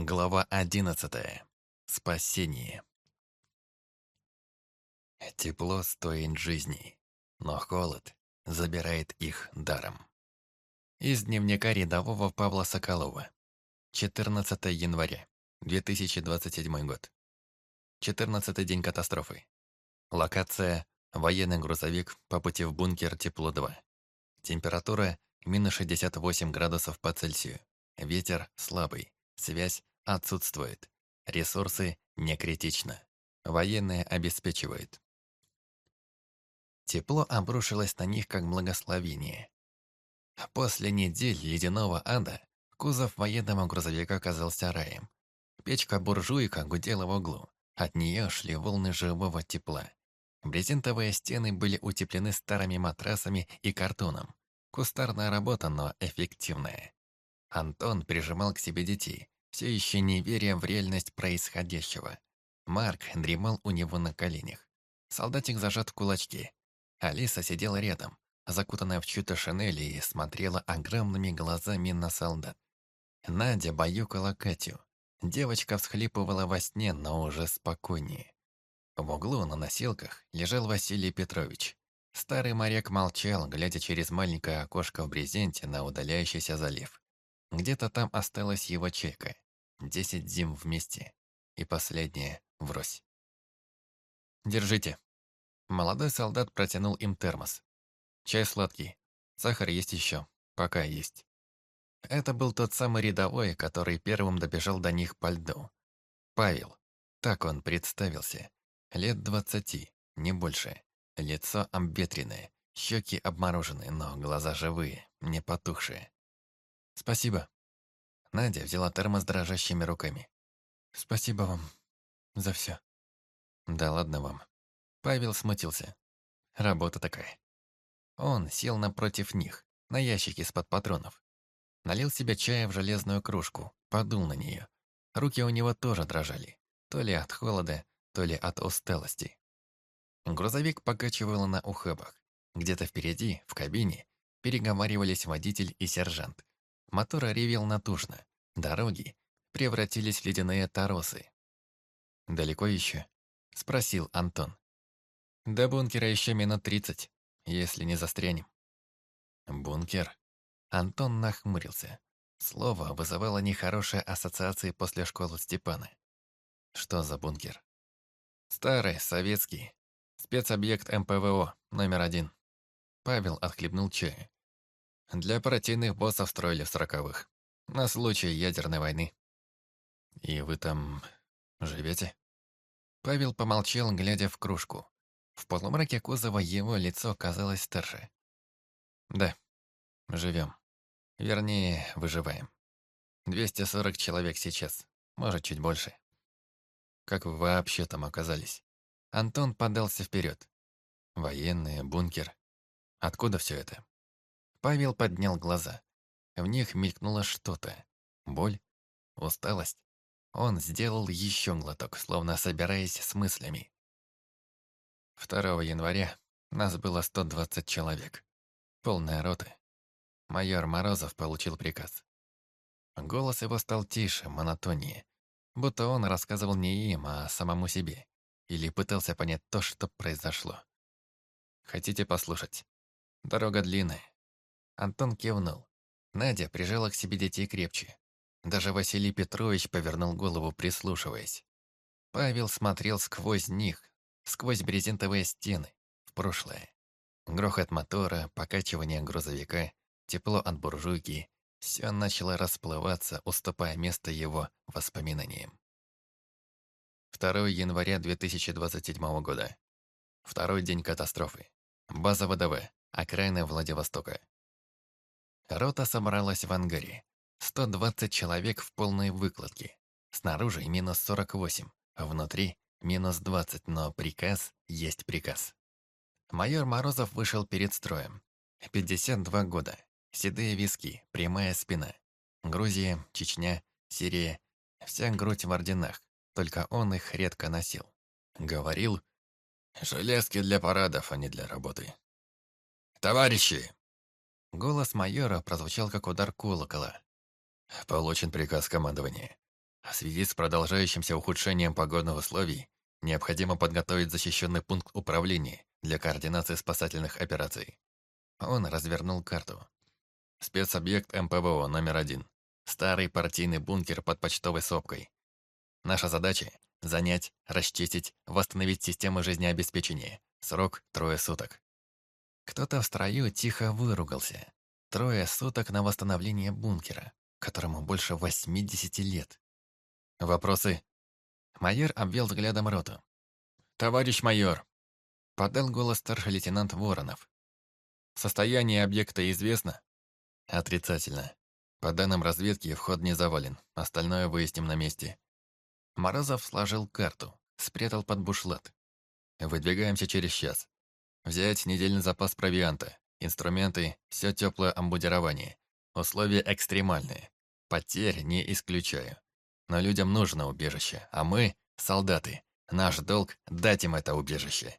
Глава одиннадцатая. Спасение. Тепло стоит жизни, но холод забирает их даром. Из дневника рядового Павла Соколова. 14 января, 2027 год. 14 день катастрофы. Локация – военный грузовик по пути в бункер Тепло-2. Температура – минус 68 градусов по Цельсию. Ветер слабый. Связь отсутствует. Ресурсы не критично. Военные обеспечивают. Тепло обрушилось на них как благословение. После недель ледяного ада кузов военного грузовика оказался раем. Печка-буржуйка гудела в углу. От нее шли волны живого тепла. Брезентовые стены были утеплены старыми матрасами и картоном. Кустарная работа, но эффективная. Антон прижимал к себе детей, все еще не веря в реальность происходящего. Марк дремал у него на коленях. Солдатик зажат в кулачки. Алиса сидела рядом, закутанная в чью-то шинель и смотрела огромными глазами на солдат. Надя баюкала Катю. Девочка всхлипывала во сне, но уже спокойнее. В углу на носилках лежал Василий Петрович. Старый моряк молчал, глядя через маленькое окошко в брезенте на удаляющийся залив. Где-то там осталась его чайка. Десять зим вместе. И последняя врозь. «Держите». Молодой солдат протянул им термос. «Чай сладкий. Сахар есть еще. Пока есть». Это был тот самый рядовой, который первым добежал до них по льду. Павел. Так он представился. Лет двадцати, не больше. Лицо обветренное, щеки обмороженные, но глаза живые, не потухшие. «Спасибо». Надя взяла термос дрожащими руками. «Спасибо вам за все». «Да ладно вам». Павел смутился. Работа такая. Он сел напротив них, на ящике из-под патронов. Налил себе чая в железную кружку, подул на нее. Руки у него тоже дрожали. То ли от холода, то ли от усталости. Грузовик покачивало на ухабах. Где-то впереди, в кабине, переговаривались водитель и сержант. Мотор ревел натужно. Дороги превратились в ледяные торосы. «Далеко еще?» — спросил Антон. «До бункера еще минут тридцать, если не застрянем». «Бункер?» Антон нахмурился. Слово вызывало нехорошие ассоциации после школы Степана. «Что за бункер?» «Старый, советский. Спецобъект МПВО, номер один». Павел отхлебнул чая. Для партийных боссов строили в сороковых. На случай ядерной войны. И вы там живете? Павел помолчал, глядя в кружку. В полумраке кузова его лицо казалось старше. Да, живем. Вернее, выживаем. 240 человек сейчас, может, чуть больше. Как вы вообще там оказались? Антон подался вперед. Военные, бункер. Откуда все это? Павел поднял глаза. В них мелькнуло что-то. Боль? Усталость? Он сделал еще глоток, словно собираясь с мыслями. 2 января нас было 120 человек. Полная рота. Майор Морозов получил приказ. Голос его стал тише, монотоннее. Будто он рассказывал не им, а самому себе. Или пытался понять то, что произошло. Хотите послушать? Дорога длинная, Антон кивнул. Надя прижала к себе детей крепче. Даже Василий Петрович повернул голову, прислушиваясь. Павел смотрел сквозь них, сквозь брезентовые стены, в прошлое. Грохот мотора, покачивание грузовика, тепло от буржуйки — все начало расплываться, уступая место его воспоминаниям. 2 января 2027 года. Второй день катастрофы. База ВДВ, окраина Владивостока. Рота собралась в ангаре. 120 человек в полной выкладке. Снаружи минус 48, а внутри минус 20, но приказ есть приказ. Майор Морозов вышел перед строем. 52 года. Седые виски, прямая спина. Грузия, Чечня, Сирия. Вся грудь в орденах, только он их редко носил. Говорил, «Железки для парадов, а не для работы». «Товарищи, Голос майора прозвучал как удар колокола. Получен приказ командования. В связи с продолжающимся ухудшением погодных условий необходимо подготовить защищенный пункт управления для координации спасательных операций. Он развернул карту. Спецобъект МПВО номер один. Старый партийный бункер под почтовой сопкой. Наша задача – занять, расчистить, восстановить систему жизнеобеспечения. Срок – трое суток. Кто-то в строю тихо выругался. Трое суток на восстановление бункера, которому больше 80 лет. Вопросы? Майор обвел взглядом роту. «Товарищ майор!» Подал голос старший лейтенант Воронов. «Состояние объекта известно?» Отрицательно. По данным разведки, вход не завален. Остальное выясним на месте. Морозов сложил карту, спрятал под бушлат. Выдвигаемся через час. Взять недельный запас провианта, инструменты, все теплое амбудирование. Условия экстремальные. Потерь не исключаю. Но людям нужно убежище, а мы — солдаты. Наш долг — дать им это убежище.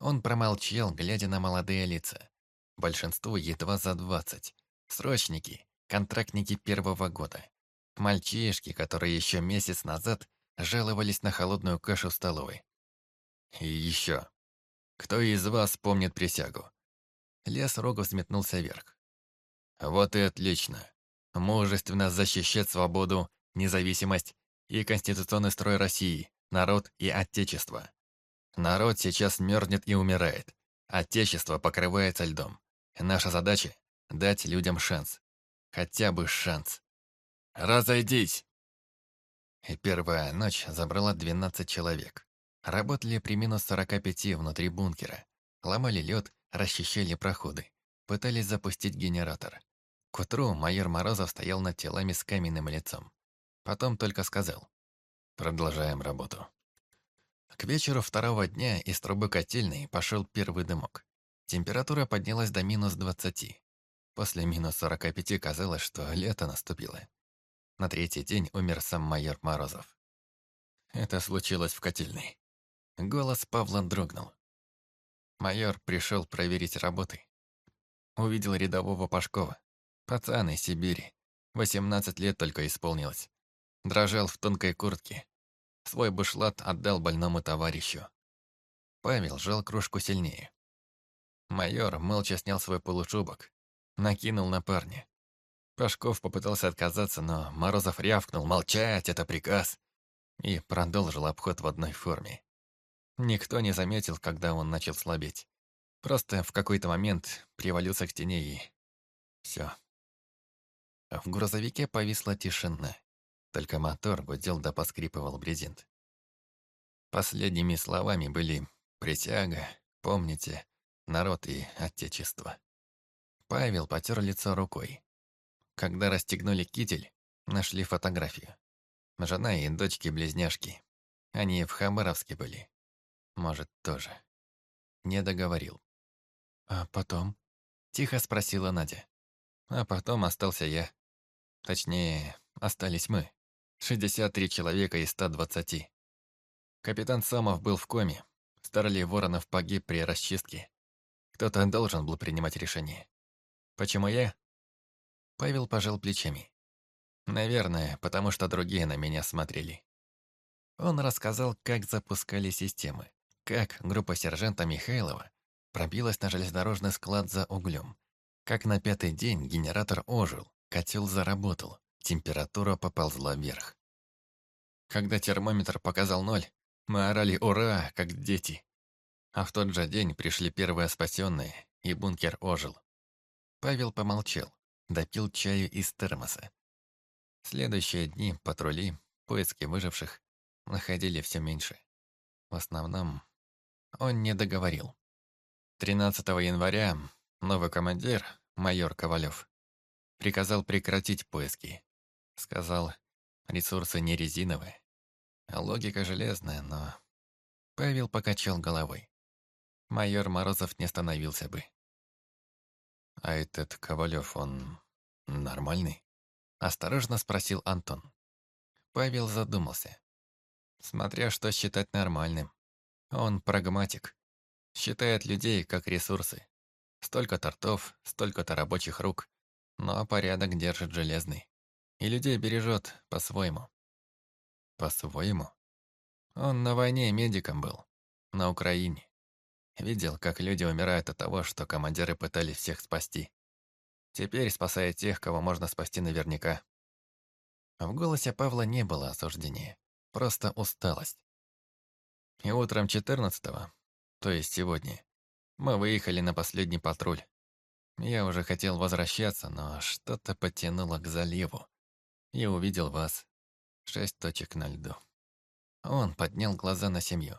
Он промолчал, глядя на молодые лица. Большинству едва за двадцать. Срочники, контрактники первого года. Мальчишки, которые еще месяц назад жаловались на холодную кашу в столовой. И еще. Кто из вас помнит присягу? Лес Рогов взметнулся вверх. Вот и отлично. Мужественно защищать свободу, независимость и конституционный строй России, народ и отечество. Народ сейчас мерзнет и умирает. Отечество покрывается льдом. Наша задача — дать людям шанс. Хотя бы шанс. «Разойдись!» И первая ночь забрала 12 человек. Работали при минус 45 внутри бункера. Ломали лед, расчищали проходы. Пытались запустить генератор. К утру майор Морозов стоял над телами с каменным лицом. Потом только сказал. Продолжаем работу. К вечеру второго дня из трубы котельной пошел первый дымок. Температура поднялась до минус 20. После минус 45 казалось, что лето наступило. На третий день умер сам майор Морозов. Это случилось в котельной. Голос Павла дрогнул. Майор пришел проверить работы. Увидел рядового Пашкова. Пацан из Сибири. 18 лет только исполнилось. Дрожал в тонкой куртке. Свой бушлат отдал больному товарищу. Павел жал кружку сильнее. Майор молча снял свой полушубок. Накинул на парня. Пашков попытался отказаться, но Морозов рявкнул «Молчать, это приказ!» и продолжил обход в одной форме. Никто не заметил, когда он начал слабеть. Просто в какой-то момент привалился к стене и... Все. В грузовике повисла тишина. Только мотор гудел да поскрипывал брезент. Последними словами были «присяга», «помните», «народ» и «отечество». Павел потер лицо рукой. Когда расстегнули китель, нашли фотографию. Жена и дочки-близняшки. Они в Хабаровске были. Может, тоже. Не договорил. «А потом?» — тихо спросила Надя. «А потом остался я. Точнее, остались мы. 63 человека из 120. Капитан Самов был в коме. Старли Воронов погиб при расчистке. Кто-то должен был принимать решение. Почему я? Павел пожал плечами. Наверное, потому что другие на меня смотрели. Он рассказал, как запускали системы, как группа сержанта Михайлова пробилась на железнодорожный склад за углем, как на пятый день генератор ожил, котел заработал, температура поползла вверх. Когда термометр показал ноль, мы орали «Ура!», как дети. А в тот же день пришли первые спасенные, и бункер ожил. Павел помолчал, допил чаю из термоса. Следующие дни патрули, поиски выживших, находили все меньше. В основном, он не договорил. 13 января новый командир, майор Ковалев, приказал прекратить поиски. Сказал, ресурсы не резиновые. Логика железная, но... Павел покачал головой. Майор Морозов не остановился бы. «А этот Ковалев, он нормальный?» Осторожно спросил Антон. Павел задумался. Смотря что считать нормальным. Он прагматик. Считает людей как ресурсы. Столько тортов, столько-то рабочих рук. Но порядок держит железный. И людей бережет по-своему. По-своему. Он на войне медиком был. На Украине. Видел, как люди умирают от того, что командиры пытались всех спасти. Теперь спасает тех, кого можно спасти наверняка. В голосе Павла не было осуждения, просто усталость. И утром 14-го, то есть сегодня, мы выехали на последний патруль. Я уже хотел возвращаться, но что-то потянуло к заливу. И увидел вас. Шесть точек на льду. Он поднял глаза на семью.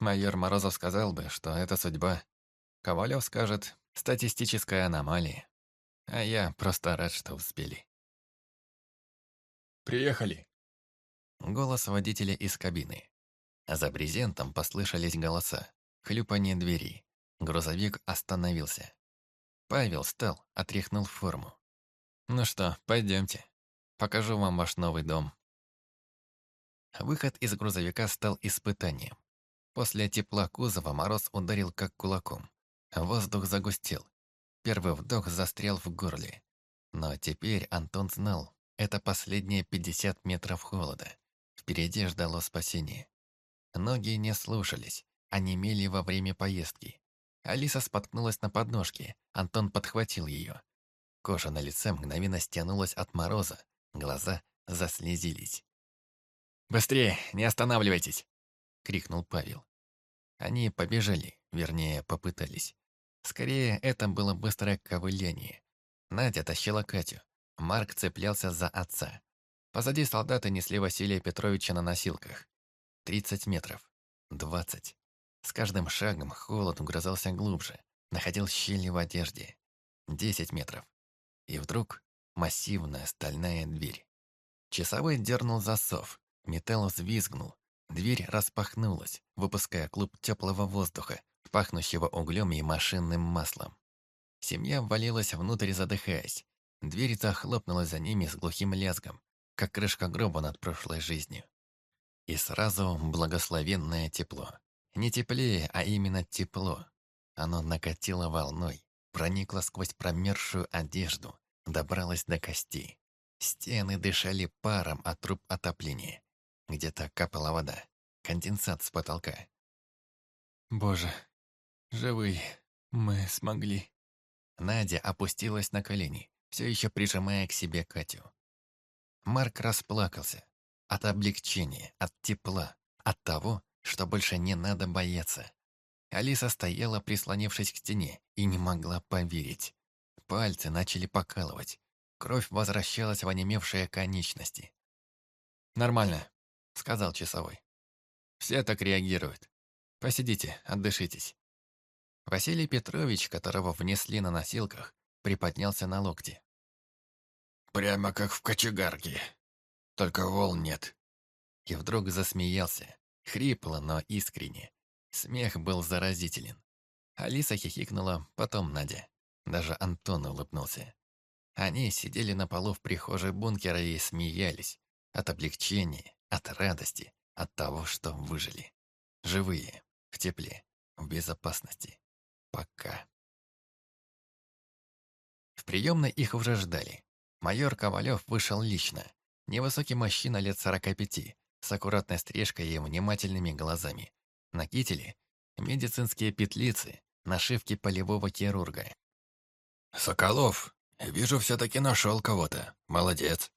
Майор Морозов сказал бы, что это судьба. Ковалев скажет «статистическая аномалия». А я просто рад, что успели. «Приехали!» Голос водителя из кабины. А за брезентом послышались голоса. Хлюпание двери. Грузовик остановился. Павел встал, отряхнул форму. «Ну что, пойдемте. Покажу вам ваш новый дом». Выход из грузовика стал испытанием. После тепла кузова мороз ударил как кулаком. Воздух загустел. Первый вдох застрял в горле. Но теперь Антон знал, это последние 50 метров холода. Впереди ждало спасение. Ноги не слушались, они мели во время поездки. Алиса споткнулась на подножке, Антон подхватил ее. Кожа на лице мгновенно стянулась от мороза, глаза заслезились. «Быстрее, не останавливайтесь!» — крикнул Павел. Они побежали, вернее, попытались. Скорее, это было быстрое ковыляние. Надя тащила Катю. Марк цеплялся за отца. Позади солдаты несли Василия Петровича на носилках. Тридцать метров. Двадцать. С каждым шагом холод угрызался глубже, находил щели в одежде. Десять метров. И вдруг массивная стальная дверь. Часовой дернул засов, металл взвизгнул, Дверь распахнулась, выпуская клуб теплого воздуха, пахнущего углем и машинным маслом. Семья ввалилась внутрь, задыхаясь. Дверь захлопнулась за ними с глухим лязгом, как крышка гроба над прошлой жизнью. И сразу благословенное тепло. Не теплее, а именно тепло. Оно накатило волной, проникло сквозь промерзшую одежду, добралось до костей. Стены дышали паром от труб отопления. Где-то капала вода. Конденсат с потолка. «Боже, живые, мы смогли». Надя опустилась на колени, все еще прижимая к себе Катю. Марк расплакался. От облегчения, от тепла, от того, что больше не надо бояться. Алиса стояла, прислонившись к стене, и не могла поверить. Пальцы начали покалывать. Кровь возвращалась в онемевшие конечности. «Нормально», — сказал часовой. «Все так реагируют. Посидите, отдышитесь». Василий Петрович, которого внесли на носилках, приподнялся на локти. «Прямо как в кочегарке. Только волн нет». И вдруг засмеялся, хрипло, но искренне. Смех был заразителен. Алиса хихикнула, потом Надя. Даже Антон улыбнулся. Они сидели на полу в прихожей бункера и смеялись. От облегчения, от радости, от того, что выжили. Живые, в тепле, в безопасности. Пока. В приемной их уже ждали. Майор Ковалев вышел лично. Невысокий мужчина лет 45, с аккуратной стрижкой и внимательными глазами. На кителе – медицинские петлицы, нашивки полевого хирурга. «Соколов, вижу, все-таки нашел кого-то. Молодец».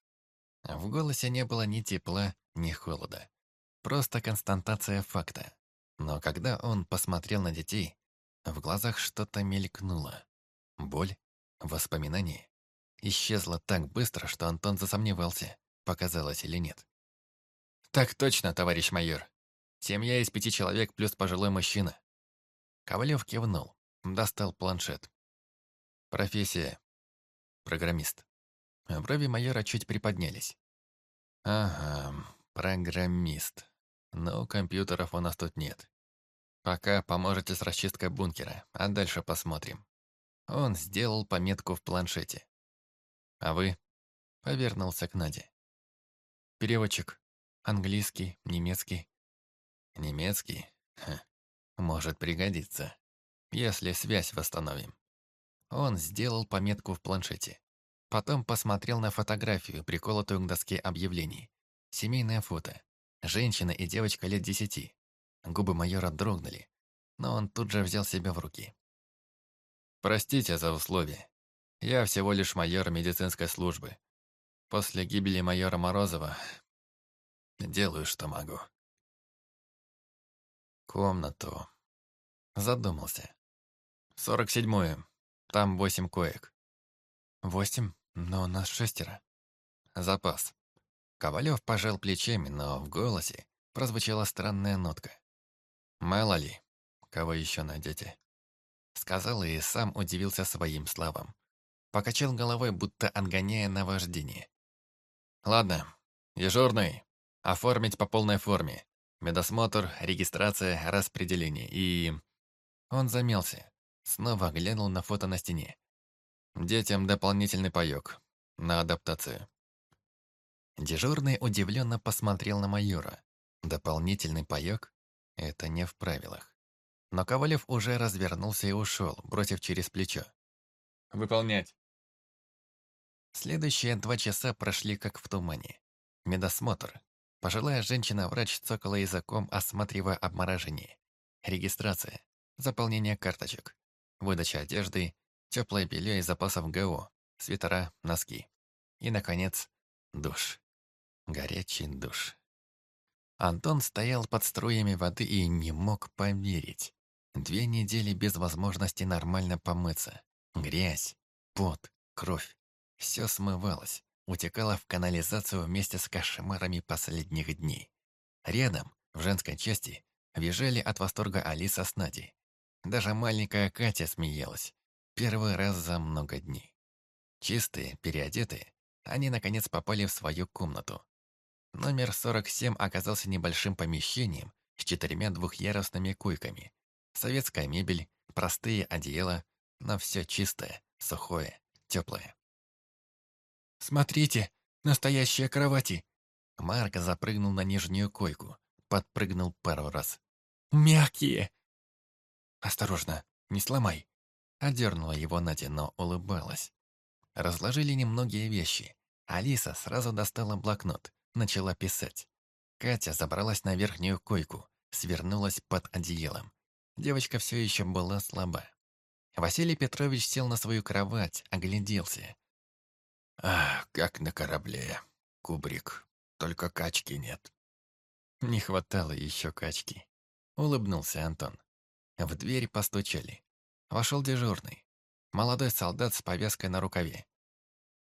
В голосе не было ни тепла, ни холода. Просто констатация факта. Но когда он посмотрел на детей, в глазах что-то мелькнуло. Боль, воспоминание. Исчезло так быстро, что Антон засомневался, показалось или нет. «Так точно, товарищ майор. Семья из пяти человек плюс пожилой мужчина». Ковалев кивнул, достал планшет. «Профессия. Программист». Брови майора чуть приподнялись. «Ага, программист. Но компьютеров у нас тут нет. Пока поможете с расчисткой бункера, а дальше посмотрим». Он сделал пометку в планшете. «А вы?» — повернулся к Наде. «Переводчик. Английский, немецкий». «Немецкий? Ха. Может пригодиться. Если связь восстановим». Он сделал пометку в планшете. Потом посмотрел на фотографию, приколотую к доске объявлений. Семейное фото. Женщина и девочка лет десяти. Губы майора дрогнули, но он тут же взял себя в руки. «Простите за условия. Я всего лишь майор медицинской службы. После гибели майора Морозова делаю, что могу». Комнату. Задумался. «Сорок седьмую. Там восемь коек». «Восемь? Но нас шестеро». «Запас». Ковалев пожал плечами, но в голосе прозвучала странная нотка. «Мало ли, кого еще найдете?» Сказал и сам удивился своим словам. Покачал головой, будто отгоняя наваждение. «Ладно, дежурный, оформить по полной форме. Медосмотр, регистрация, распределение и...» Он замялся. Снова глянул на фото на стене. «Детям дополнительный паёк. На адаптацию». Дежурный удивленно посмотрел на майора. Дополнительный паёк? Это не в правилах. Но Ковалев уже развернулся и ушел, бросив через плечо. «Выполнять!» Следующие два часа прошли как в тумане. Медосмотр. Пожилая женщина-врач цокала языком, осматривая обморожение. Регистрация. Заполнение карточек. Выдача одежды, теплое белье из запасов ГО, свитера, носки. И, наконец, душ. Горячий душ. Антон стоял под струями воды и не мог поверить. Две недели без возможности нормально помыться. Грязь, пот, кровь. Все смывалось, утекало в канализацию вместе с кошмарами последних дней. Рядом, в женской части, визжали от восторга Алиса с Надей. Даже маленькая Катя смеялась. Первый раз за много дней. Чистые, переодетые, они наконец попали в свою комнату. Номер 47 оказался небольшим помещением с четырьмя двухъярусными койками. Советская мебель, простые одеяла, но все чистое, сухое, теплое. «Смотрите, настоящие кровати!» Марк запрыгнул на нижнюю койку, подпрыгнул пару раз. «Мягкие!» «Осторожно, не сломай!» Одернула его Надя, но улыбалась. Разложили немногие вещи. Алиса сразу достала блокнот, начала писать. Катя забралась на верхнюю койку, свернулась под одеялом. Девочка все еще была слаба. Василий Петрович сел на свою кровать, огляделся. «Ах, как на корабле, кубрик, только качки нет». Не хватало еще качки. Улыбнулся Антон. В дверь постучали. Вошел дежурный. Молодой солдат с повязкой на рукаве.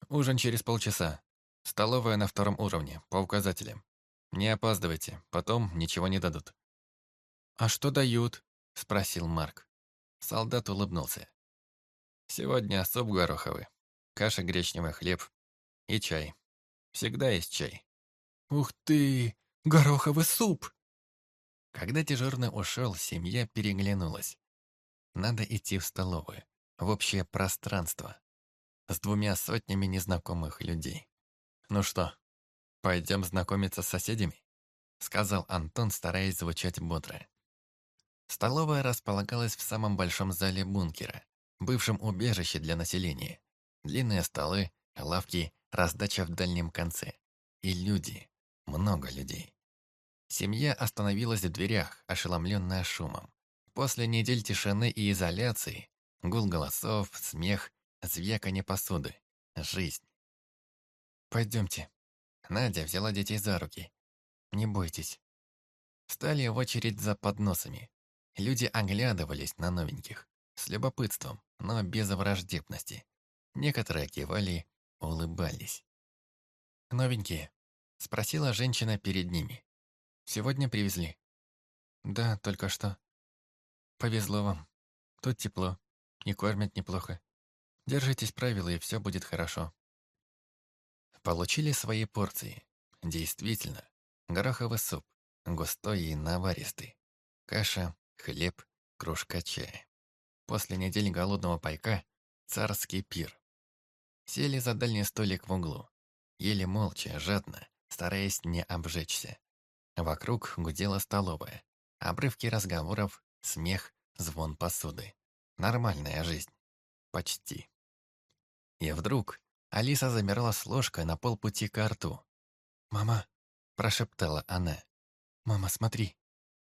«Ужин через полчаса. Столовая на втором уровне, по указателям. Не опаздывайте, потом ничего не дадут». «А что дают?» – спросил Марк. Солдат улыбнулся. «Сегодня суп гороховый, каша гречневый хлеб и чай. Всегда есть чай». «Ух ты! Гороховый суп!» Когда дежурный ушел, семья переглянулась. Надо идти в столовую, в общее пространство, с двумя сотнями незнакомых людей. «Ну что, пойдем знакомиться с соседями?» Сказал Антон, стараясь звучать бодро. Столовая располагалась в самом большом зале бункера, бывшем убежище для населения. Длинные столы, лавки, раздача в дальнем конце. И люди, много людей. Семья остановилась в дверях, ошеломленная шумом. После недель тишины и изоляции, гул голосов, смех, звяканье посуды, жизнь. «Пойдемте». Надя взяла детей за руки. «Не бойтесь». Стали в очередь за подносами. Люди оглядывались на новеньких. С любопытством, но без враждебности. Некоторые кивали, улыбались. «Новенькие?» — спросила женщина перед ними. Сегодня привезли?» «Да, только что». «Повезло вам. Тут тепло. И кормят неплохо. Держитесь правила, и все будет хорошо». Получили свои порции. Действительно, гороховый суп, густой и наваристый. Каша, хлеб, кружка чая. После недели голодного пайка – царский пир. Сели за дальний столик в углу. Ели молча, жадно, стараясь не обжечься. Вокруг гудела столовая. Обрывки разговоров, смех, звон посуды. Нормальная жизнь. Почти. И вдруг Алиса замерла с ложкой на полпути к рту. «Мама, прошептала она. «Мама, смотри».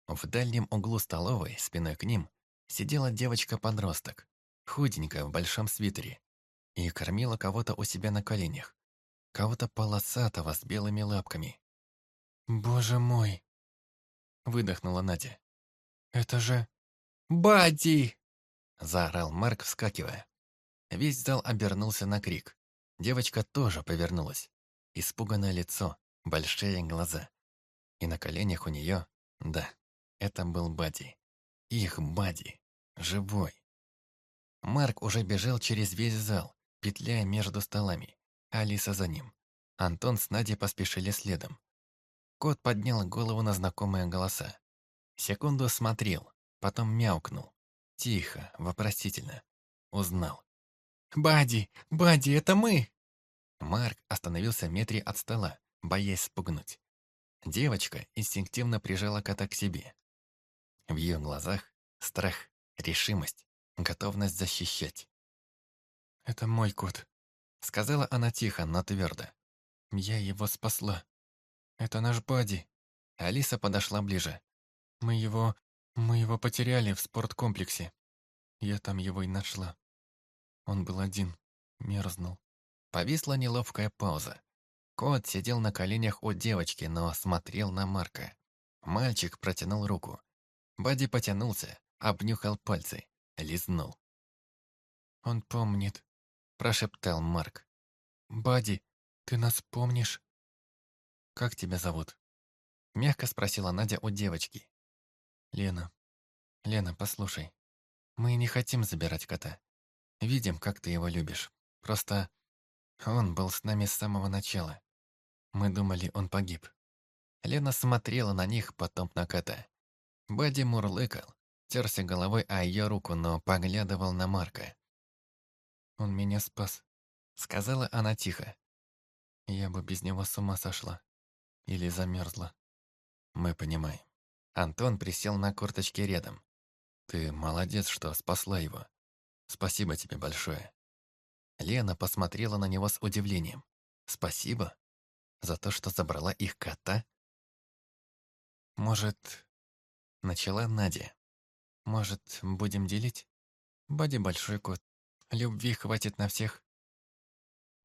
В дальнем углу столовой, спиной к ним, сидела девочка-подросток, худенькая в большом свитере, и кормила кого-то у себя на коленях. Кого-то полосатого с белыми лапками. «Боже мой!» Выдохнула Надя. «Это же... Бадди!» Заорал Марк, вскакивая. Весь зал обернулся на крик. Девочка тоже повернулась. Испуганное лицо, большие глаза. И на коленях у нее, да, это был Бадди. Их Бадди. Живой. Марк уже бежал через весь зал, петляя между столами. Алиса за ним. Антон с Надей поспешили следом. Кот поднял голову на знакомые голоса. Секунду смотрел, потом мяукнул. Тихо, вопросительно. Узнал. «Бадди! Бадди, это мы!» Марк остановился в метре от стола, боясь спугнуть. Девочка инстинктивно прижала кота к себе. В ее глазах страх, решимость, готовность защищать. «Это мой кот», — сказала она тихо, но твердо. «Я его спасла. Это наш Бадди». Алиса подошла ближе. «Мы его... мы его потеряли в спорткомплексе. Я там его и нашла. Он был один, мерзнул». Повисла неловкая пауза. Кот сидел на коленях у девочки, но смотрел на Марка. Мальчик протянул руку. Бадди потянулся, обнюхал пальцы, лизнул. «Он помнит», – прошептал Марк. «Бадди, ты нас помнишь?» «Как тебя зовут?» Мягко спросила Надя у девочки. «Лена. Лена, послушай. Мы не хотим забирать кота. Видим, как ты его любишь. Просто он был с нами с самого начала. Мы думали, он погиб». Лена смотрела на них, потом на кота. Бадди мурлыкал, терся головой о ее руку, но поглядывал на Марка. «Он меня спас», — сказала она тихо. «Я бы без него с ума сошла. Или замерзла». «Мы понимаем». Антон присел на корточки рядом. «Ты молодец, что спасла его. Спасибо тебе большое». Лена посмотрела на него с удивлением. «Спасибо? За то, что забрала их кота?» «Может...» Начала Надя. «Может, будем делить? Бади большой кот. Любви хватит на всех».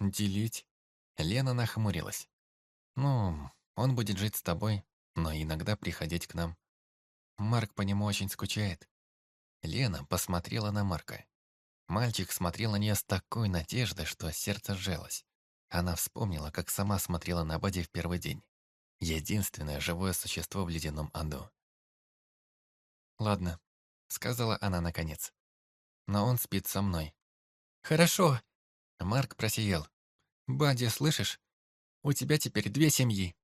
«Делить?» Лена нахмурилась. «Ну, он будет жить с тобой, но иногда приходить к нам. Марк по нему очень скучает». Лена посмотрела на Марка. Мальчик смотрел на нее с такой надеждой, что сердце сжалось. Она вспомнила, как сама смотрела на Бади в первый день. Единственное живое существо в ледяном аду. «Ладно», — сказала она наконец. «Но он спит со мной». «Хорошо». Марк просиял. «Бадди, слышишь? У тебя теперь две семьи».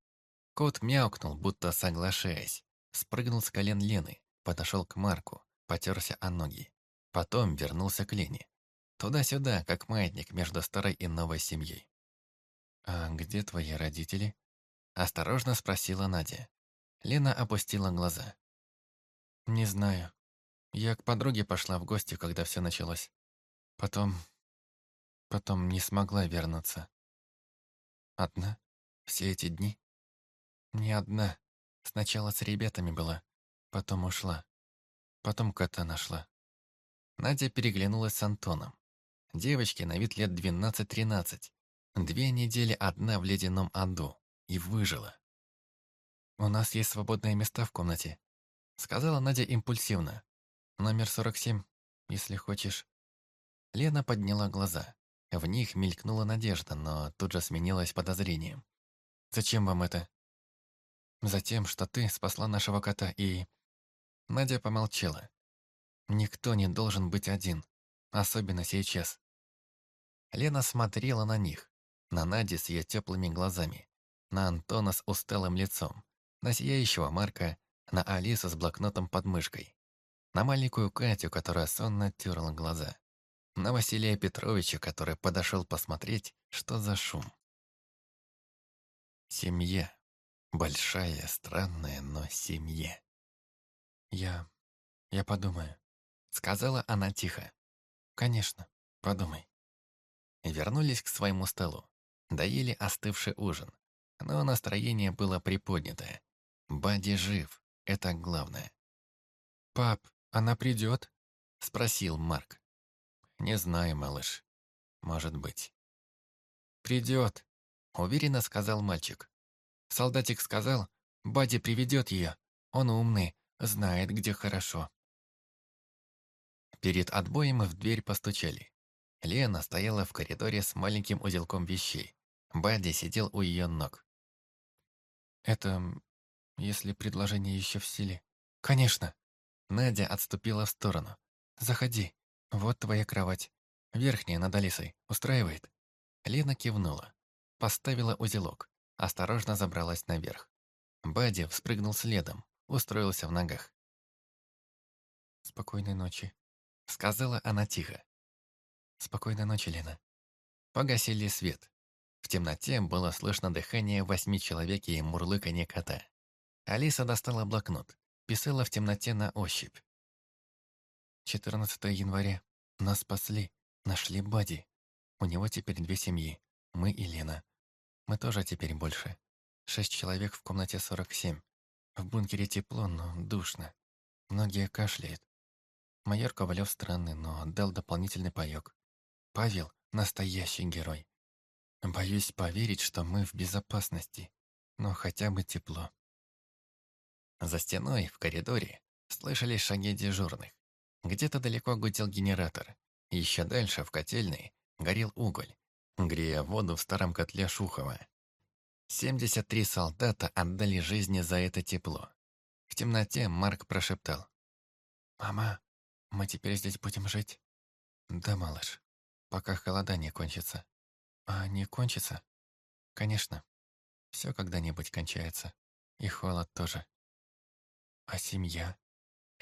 Кот мяукнул, будто соглашаясь. Спрыгнул с колен Лены, подошел к Марку, потерся о ноги. Потом вернулся к Лене. Туда-сюда, как маятник между старой и новой семьей. «А где твои родители?» Осторожно спросила Надя. Лена опустила глаза. «Не знаю. Я к подруге пошла в гости, когда все началось. Потом... Потом не смогла вернуться. Одна? Все эти дни? Не одна. Сначала с ребятами была, потом ушла. Потом кота нашла. Надя переглянулась с Антоном. Девочке на вид лет 12-13. Две недели одна в ледяном аду. И выжила. «У нас есть свободные места в комнате», сказала Надя импульсивно. «Номер 47, если хочешь». Лена подняла глаза. В них мелькнула надежда, но тут же сменилась подозрением. «Зачем вам это?» «Затем, что ты спасла нашего кота и...» Надя помолчала. Никто не должен быть один, особенно сейчас. Лена смотрела на них, на Нади с ее теплыми глазами, на Антона с усталым лицом, на сияющего Марка, на Алису с блокнотом под мышкой, на маленькую Катю, которая сонно терла глаза, на Василия Петровича, который подошел посмотреть, что за шум. Семья. Большая, странная, но семья. Я... я подумаю. Сказала она тихо. «Конечно, подумай». Вернулись к своему столу. Доели остывший ужин. но настроение было приподнятое. Бадди жив, это главное. «Пап, она придет?» — спросил Марк. «Не знаю, малыш. Может быть». «Придет», — уверенно сказал мальчик. Солдатик сказал, Бадди приведет ее. Он умный, знает, где хорошо. Перед отбоем в дверь постучали. Лена стояла в коридоре с маленьким узелком вещей. Бадди сидел у ее ног. «Это... если предложение еще в силе?» «Конечно!» Надя отступила в сторону. «Заходи. Вот твоя кровать. Верхняя над Алисой. Устраивает?» Лена кивнула. Поставила узелок. Осторожно забралась наверх. Бадди вспрыгнул следом. Устроился в ногах. «Спокойной ночи», — сказала она тихо. «Спокойной ночи, Лена». Погасили свет. В темноте было слышно дыхание восьми человек и мурлыканье кота. Алиса достала блокнот, писала в темноте на ощупь. 14 января. Нас спасли, нашли Бади. У него теперь две семьи, мы и Лена. Мы тоже теперь больше. Шесть человек в комнате 47. В бункере тепло, но душно. Многие кашляют. Майор Ковалев странный, но отдал дополнительный паёк. Павел – настоящий герой. Боюсь поверить, что мы в безопасности, но хотя бы тепло. За стеной, в коридоре, слышались шаги дежурных. Где-то далеко гудел генератор. Еще дальше, в котельной, горел уголь, грея воду в старом котле Шухова. 73 солдата отдали жизни за это тепло. В темноте Марк прошептал. «Мама, мы теперь здесь будем жить?» «Да, малыш, пока холода не кончится». «А не кончится?» «Конечно. Все когда-нибудь кончается. И холод тоже. А семья?»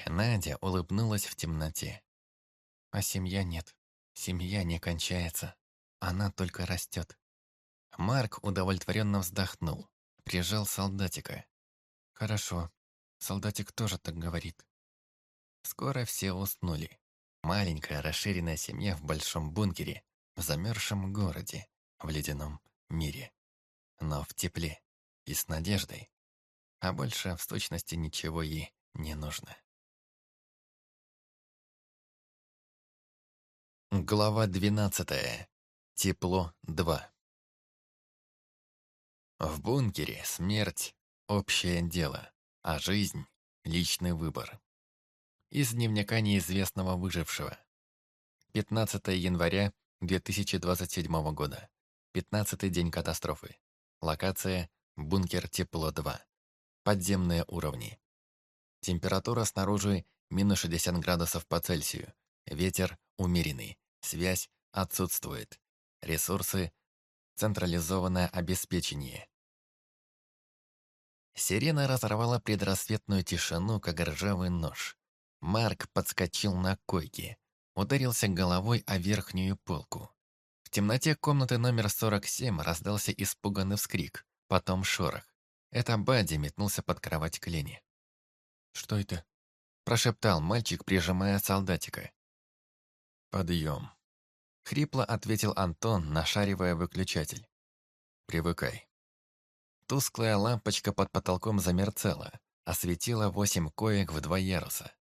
Надя улыбнулась в темноте. А семья нет. Семья не кончается. Она только растет. Марк удовлетворенно вздохнул. Прижал солдатика. Хорошо. Солдатик тоже так говорит. Скоро все уснули. Маленькая расширенная семья в большом бункере, в замерзшем городе, в ледяном мире. Но в тепле и с надеждой. А больше в сущности ничего ей не нужно. Глава 12. Тепло 2. В бункере смерть – общее дело, а жизнь – личный выбор. Из дневника неизвестного выжившего. 15 января 2027 года. 15 день катастрофы. Локация – бункер Тепло-2. Подземные уровни. Температура снаружи – минус 60 градусов по Цельсию. Ветер умеренный. Связь отсутствует. Ресурсы – централизованное обеспечение. Сирена разорвала предрассветную тишину, как ржавый нож. Марк подскочил на койке, ударился головой о верхнюю полку. В темноте комнаты номер 47 раздался испуганный вскрик, потом шорох. Это Бадди метнулся под кровать к Лене. «Что это?» – прошептал мальчик, прижимая солдатика. «Подъем», — хрипло ответил Антон, нашаривая выключатель. «Привыкай». Тусклая лампочка под потолком замерцала, осветила восемь коек в два яруса.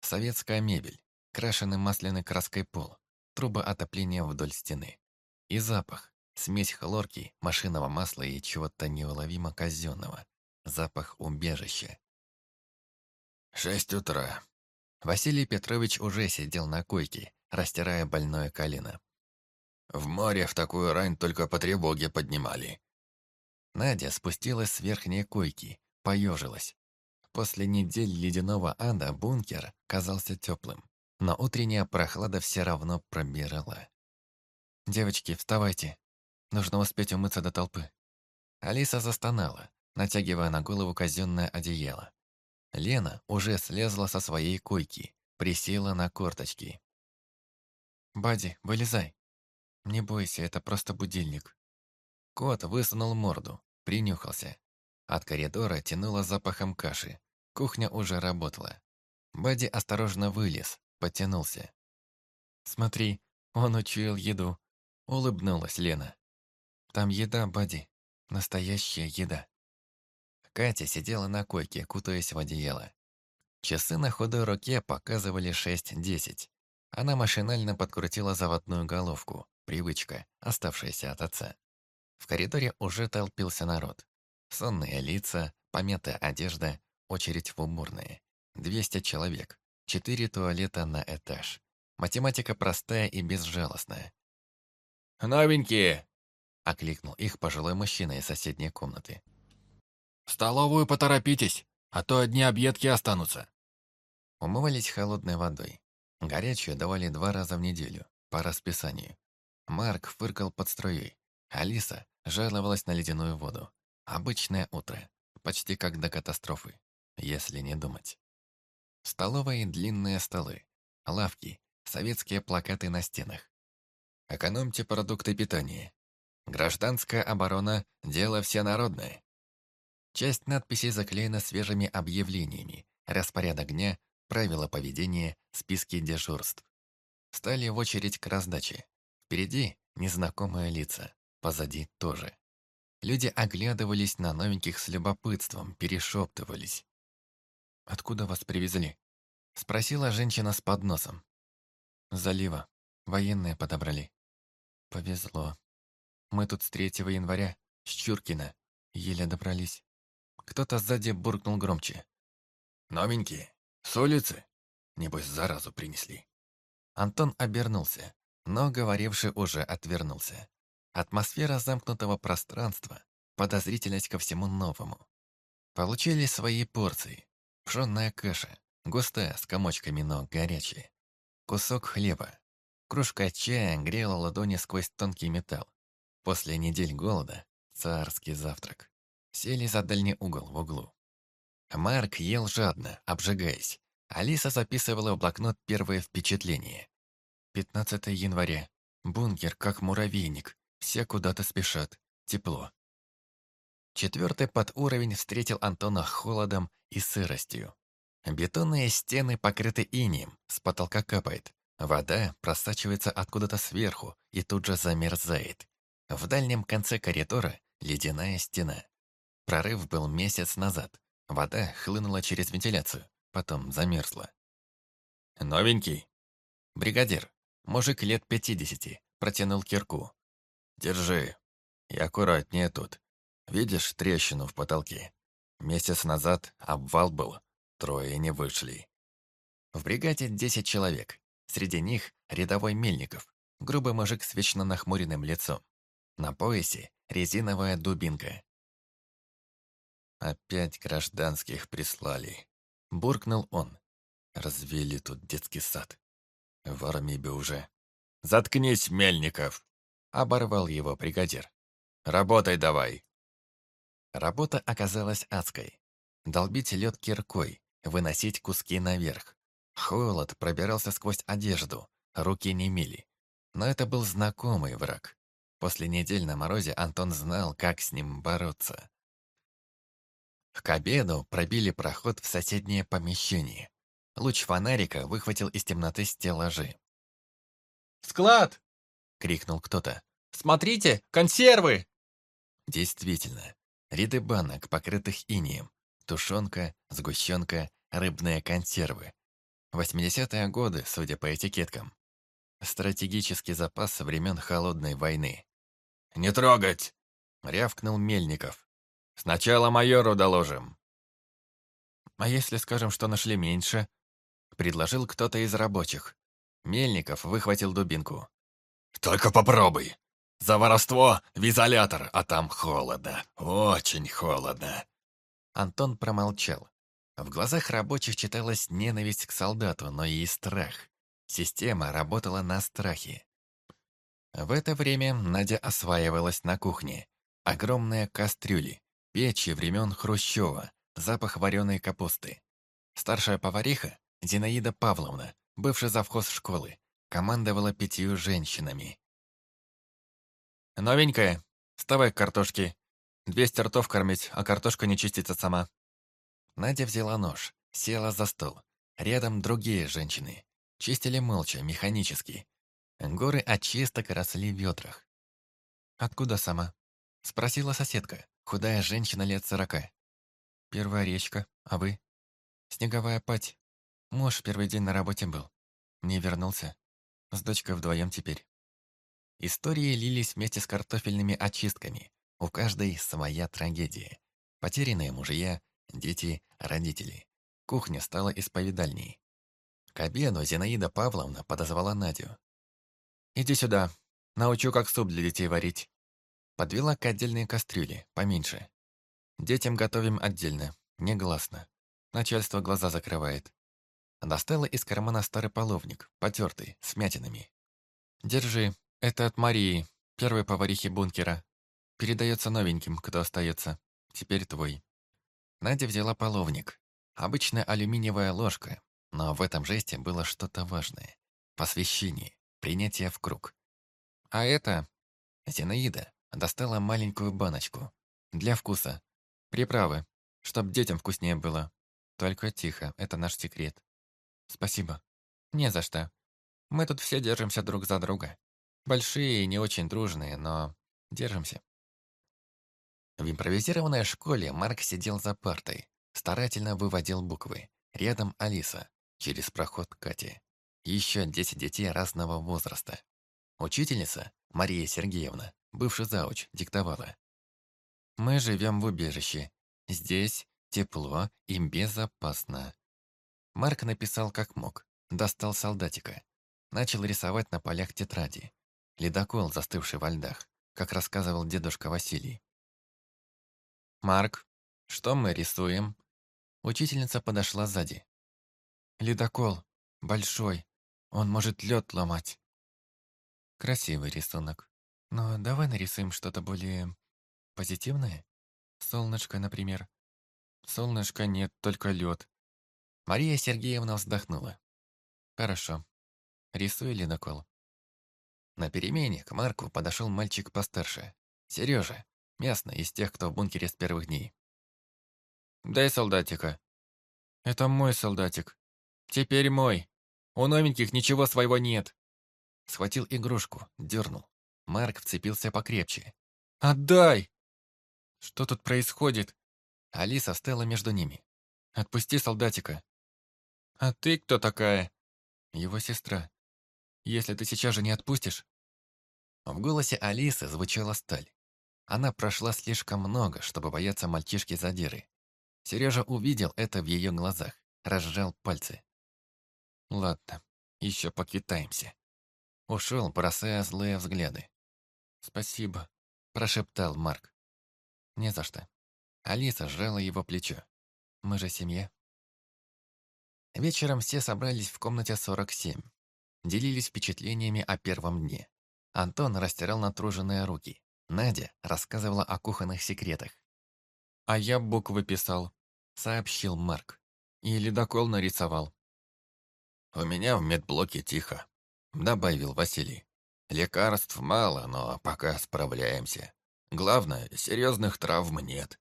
Советская мебель, крашеный масляной краской пол, трубы отопления вдоль стены. И запах, смесь хлорки, машинного масла и чего-то неуловимо казенного. Запах убежища. Шесть утра. Василий Петрович уже сидел на койке, растирая больное колено. В море в такую рань только по тревоге поднимали. Надя спустилась с верхней койки, поежилась. После недель ледяного ада бункер казался теплым, но утренняя прохлада все равно пробирала. «Девочки, вставайте. Нужно успеть умыться до толпы». Алиса застонала, натягивая на голову казенное одеяло. Лена уже слезла со своей койки, присела на корточки. «Бади, вылезай!» «Не бойся, это просто будильник». Кот высунул морду, принюхался. От коридора тянуло запахом каши. Кухня уже работала. Бади осторожно вылез, потянулся. «Смотри, он учуял еду», — улыбнулась Лена. «Там еда, Бади. Настоящая еда. Катя сидела на койке, кутаясь в одеяло. Часы на худой руке показывали 6.10. Она машинально подкрутила заводную головку. Привычка, оставшаяся от отца. В коридоре уже толпился народ. Сонные лица, помятая одежда, очередь в уборные. 200 человек, 4 туалета на этаж. Математика простая и безжалостная. «Новенькие!» — окликнул их пожилой мужчина из соседней комнаты. «В столовую поторопитесь, а то одни объедки останутся». Умывались холодной водой. Горячую давали два раза в неделю, по расписанию. Марк фыркал под струей. Алиса жаловалась на ледяную воду. Обычное утро, почти как до катастрофы, если не думать. Столовые длинные столы, лавки, советские плакаты на стенах. Экономьте продукты питания. Гражданская оборона – дело всенародное. Часть надписей заклеена свежими объявлениями. Распорядок дня правила поведения, списки дежурств. Стали в очередь к раздаче. Впереди незнакомые лица, позади тоже. Люди оглядывались на новеньких с любопытством, перешептывались. «Откуда вас привезли?» — спросила женщина с подносом. «Залива. Военные подобрали». «Повезло. Мы тут с 3 января, с Чуркина. Еле добрались». Кто-то сзади буркнул громче. «Новенькие?» С улицы? Небось, заразу принесли. Антон обернулся, но говоривший уже отвернулся. Атмосфера замкнутого пространства, подозрительность ко всему новому. Получили свои порции. Пшенная каша, густая, с комочками, но горячая. Кусок хлеба. Кружка чая грела ладони сквозь тонкий металл. После недель голода – царский завтрак. Сели за дальний угол в углу. Марк ел жадно, обжигаясь. Алиса записывала в блокнот первые впечатления. 15 января. Бункер, как муравейник. Все куда-то спешат. Тепло. Четвертый подуровень встретил Антона холодом и сыростью. Бетонные стены покрыты инием, с потолка капает. Вода просачивается откуда-то сверху и тут же замерзает. В дальнем конце коридора ледяная стена. Прорыв был месяц назад, Вода хлынула через вентиляцию, потом замерзла. «Новенький?» «Бригадир, мужик лет пятидесяти, протянул кирку. Держи. И аккуратнее тут. Видишь трещину в потолке? Месяц назад обвал был, трое не вышли». В бригаде десять человек. Среди них рядовой Мельников, грубый мужик с вечно нахмуренным лицом. На поясе резиновая дубинка. Опять гражданских прислали. Буркнул он. Развели тут детский сад. В армии бы уже. «Заткнись, Мельников!» Оборвал его бригадир. «Работай давай!» Работа оказалась адской. Долбить лед киркой, выносить куски наверх. Холод пробирался сквозь одежду, руки не мили. Но это был знакомый враг. После недель на морозе Антон знал, как с ним бороться. К обеду пробили проход в соседнее помещение. Луч фонарика выхватил из темноты стеллажи. «Склад!» — крикнул кто-то. «Смотрите, консервы!» Действительно, ряды банок, покрытых инеем. Тушенка, сгущенка, рыбные консервы. 80-е годы, судя по этикеткам. Стратегический запас времен Холодной войны. «Не трогать!» — рявкнул Мельников. Сначала майору доложим. А если скажем, что нашли меньше? Предложил кто-то из рабочих. Мельников выхватил дубинку. Только попробуй. За воровство в изолятор, а там холодно. Очень холодно. Антон промолчал. В глазах рабочих читалась ненависть к солдату, но и страх. Система работала на страхе. В это время Надя осваивалась на кухне. Огромные кастрюли, Печи времен Хрущева, запах вареной капусты. Старшая повариха, Зинаида Павловна, бывший завхоз школы, командовала пятью женщинами. «Новенькая, вставай к картошке. Двести ртов кормить, а картошка не чистится сама». Надя взяла нож, села за стол. Рядом другие женщины. Чистили молча, механически. Горы очисток росли в ведрах. «Откуда сама?» — спросила соседка. Худая женщина лет сорока. Первая речка, а вы? Снеговая пать. Муж первый день на работе был. Не вернулся. С дочкой вдвоем теперь. Истории лились вместе с картофельными очистками. У каждой своя трагедия. Потерянные мужья, дети, родители. Кухня стала исповедальней. К обеду Зинаида Павловна подозвала Надю. «Иди сюда, научу, как суп для детей варить». Подвела к отдельной кастрюле, поменьше. Детям готовим отдельно, негласно. Начальство глаза закрывает. Достала из кармана старый половник, потертый, с мятинами. «Держи, это от Марии, первой поварихи бункера. Передается новеньким, кто остается. Теперь твой». Надя взяла половник. Обычная алюминиевая ложка, но в этом жесте было что-то важное. Посвящение, принятие в круг. А это... Зинаида достала маленькую баночку. Для вкуса. Приправы, чтоб детям вкуснее было. Только тихо, это наш секрет. Спасибо. Не за что. Мы тут все держимся друг за друга. Большие и не очень дружные, но держимся. В импровизированной школе Марк сидел за партой, старательно выводил буквы. Рядом Алиса, через проход Кати. Еще десять детей разного возраста. Учительница, Мария Сергеевна, бывший зауч, диктовала. Мы живем в убежище. Здесь тепло и безопасно. Марк написал как мог. Достал солдатика. Начал рисовать на полях тетради. Ледокол, застывший во льдах, как рассказывал дедушка Василий. «Марк, что мы рисуем?» Учительница подошла сзади. «Ледокол. Большой. Он может лед ломать». Красивый рисунок. Но давай нарисуем что-то более Позитивное? Солнышко, например. Солнышка нет, только лед. Мария Сергеевна вздохнула. Хорошо. Рисуй ледокол. На перемене к Марку подошел мальчик постарше. Сережа, местный, из тех, кто в бункере с первых дней. «Дай солдатика». «Это мой солдатик». «Теперь мой. У новеньких ничего своего нет». Схватил игрушку, дернул. Марк вцепился покрепче. «Отдай!» Что тут происходит? Алиса стала между ними. Отпусти солдатика. А ты кто такая? Его сестра. Если ты сейчас же не отпустишь... В голосе Алисы звучала сталь. Она прошла слишком много, чтобы бояться мальчишки-задиры. Сережа увидел это в ее глазах, разжал пальцы. «Ладно, еще поквитаемся». Ушел, бросая злые взгляды. «Спасибо», – прошептал Марк. «Не за что». Алиса сжала его плечо. «Мы же семья». Вечером все собрались в комнате 47. Делились впечатлениями о первом дне. Антон растирал натруженные руки. Надя рассказывала о кухонных секретах. «А я буквы писал», — сообщил Марк. «И ледокол нарисовал». «У меня в медблоке тихо», — добавил Василий. «Лекарств мало, но пока справляемся. Главное, серьезных травм нет.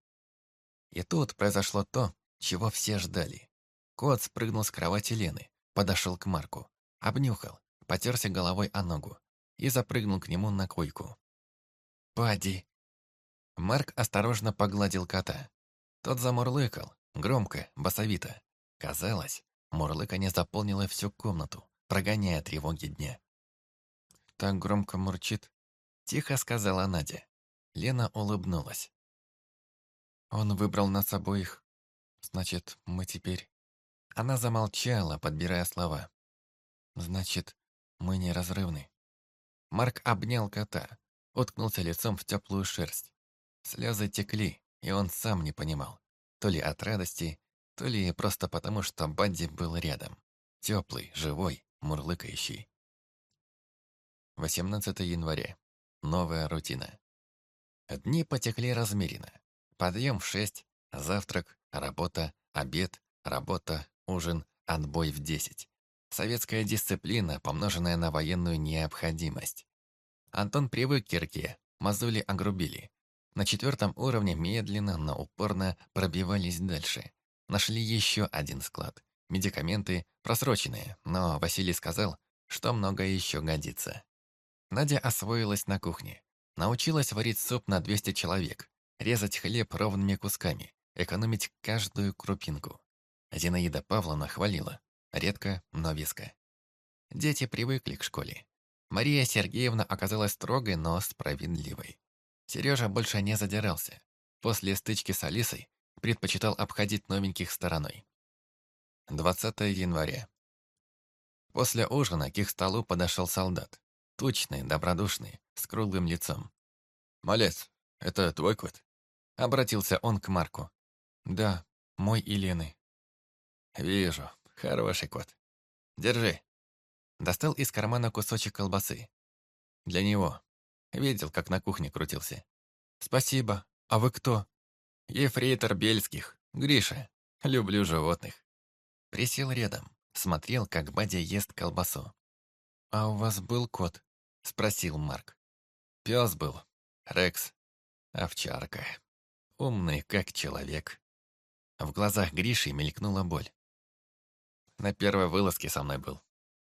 И тут произошло то, чего все ждали. Кот спрыгнул с кровати Лены, подошел к Марку, обнюхал, потерся головой о ногу и запрыгнул к нему на койку. «Пади!» Марк осторожно погладил кота. Тот замурлыкал, громко, басовито. Казалось, мурлыканье заполнило всю комнату, прогоняя тревоги дня. «Так громко мурчит», — тихо сказала Надя. Лена улыбнулась. Он выбрал нас обоих. Значит, мы теперь... Она замолчала, подбирая слова. Значит, мы неразрывны. Марк обнял кота, уткнулся лицом в теплую шерсть. Слезы текли, и он сам не понимал. То ли от радости, то ли просто потому, что Бадди был рядом. Теплый, живой, мурлыкающий. 18 января. Новая рутина. Дни потекли размеренно. Подъем в шесть, завтрак, работа, обед, работа, ужин, отбой в десять. Советская дисциплина, помноженная на военную необходимость. Антон привык к кирке, мозоли огрубили. На четвертом уровне медленно, но упорно пробивались дальше. Нашли еще один склад. Медикаменты просроченные, но Василий сказал, что много еще годится. Надя освоилась на кухне. Научилась варить суп на 200 человек. Резать хлеб ровными кусками, экономить каждую крупинку. Зинаида Павловна хвалила. Редко, но веско. Дети привыкли к школе. Мария Сергеевна оказалась строгой, но справедливой. Сережа больше не задирался. После стычки с Алисой предпочитал обходить новеньких стороной. 20 января. После ужина к их столу подошел солдат. Тучный, добродушный, с круглым лицом. «Малец, это твой кот?» Обратился он к Марку. «Да, мой и Лены». «Вижу, хороший кот. Держи». Достал из кармана кусочек колбасы. Для него. Видел, как на кухне крутился. «Спасибо. А вы кто?» «Ефрейтор Бельских. Гриша. Люблю животных». Присел рядом, смотрел, как Бадя ест колбасу. «А у вас был кот?» — спросил Марк. Пес был. Рекс. Овчарка. Умный, как человек. В глазах Гриши мелькнула боль. На первой вылазке со мной был.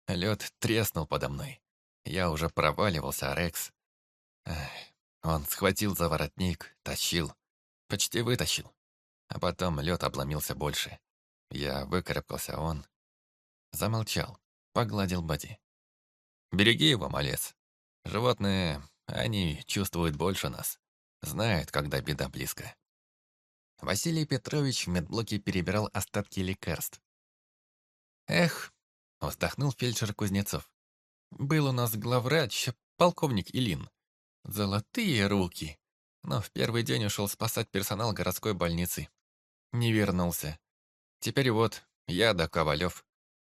Лед треснул подо мной. Я уже проваливался, а Рекс... Эх, он схватил за воротник, тащил. Почти вытащил. А потом лед обломился больше. Я выкарабкался, а он... Замолчал, погладил Бади. «Береги его, малец. Животные, они чувствуют больше нас. Знают, когда беда близко». Василий Петрович в медблоке перебирал остатки лекарств. «Эх», — вздохнул фельдшер Кузнецов. «Был у нас главврач, полковник Илин. Золотые руки. Но в первый день ушел спасать персонал городской больницы. Не вернулся. Теперь вот, я да Ковалев.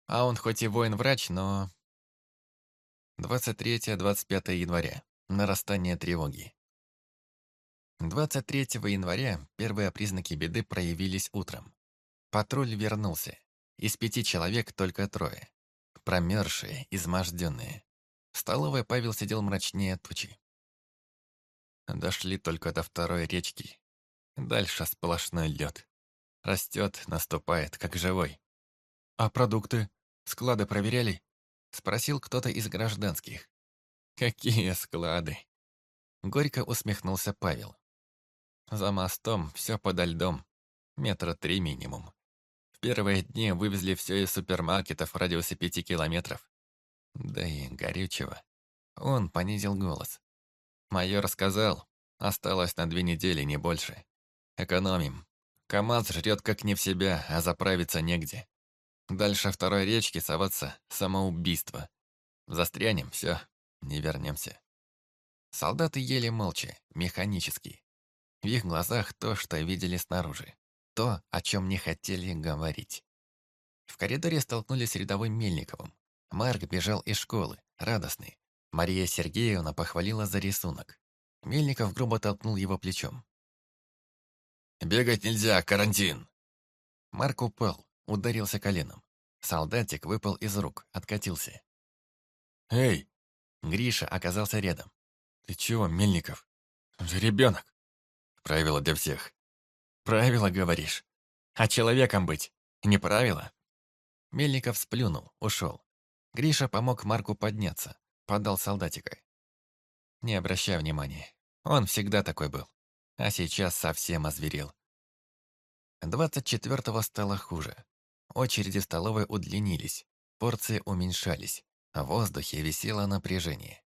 А он хоть и воин-врач, но... 23-25 января. Нарастание тревоги. 23 января первые признаки беды проявились утром. Патруль вернулся. Из пяти человек только трое. Промерзшие, изможденные. В столовой Павел сидел мрачнее тучи. Дошли только до второй речки. Дальше сплошной лед. Растет, наступает, как живой. «А продукты? Склады проверяли?» Спросил кто-то из гражданских. «Какие склады?» Горько усмехнулся Павел. За мостом все подо льдом. Метра три минимум. В первые дни вывезли все из супермаркетов в радиусе пяти километров. Да и горючего. Он понизил голос. Майор сказал, осталось на две недели, не больше. Экономим. КамАЗ жрет как не в себя, а заправиться негде. Дальше второй речки соваться — самоубийство. Застрянем, все, не вернемся. Солдаты ели молча, механически. В их глазах то, что видели снаружи. То, о чем не хотели говорить. В коридоре столкнулись с рядовым Мельниковым. Марк бежал из школы, радостный. Мария Сергеевна похвалила за рисунок. Мельников грубо толкнул его плечом. «Бегать нельзя, карантин!» Марк упал, ударился коленом. Солдатик выпал из рук, откатился. «Эй!» Гриша оказался рядом. «Ты чего, Мельников? Же ребенок!» Правило для всех. Правило, говоришь? А человеком быть? Не правило? Мельников сплюнул, ушел. Гриша помог Марку подняться, подал солдатика. Не обращай внимания. Он всегда такой был. А сейчас совсем озверел. Двадцать четвертого стало хуже. Очереди в столовой удлинились, порции уменьшались, в воздухе висело напряжение.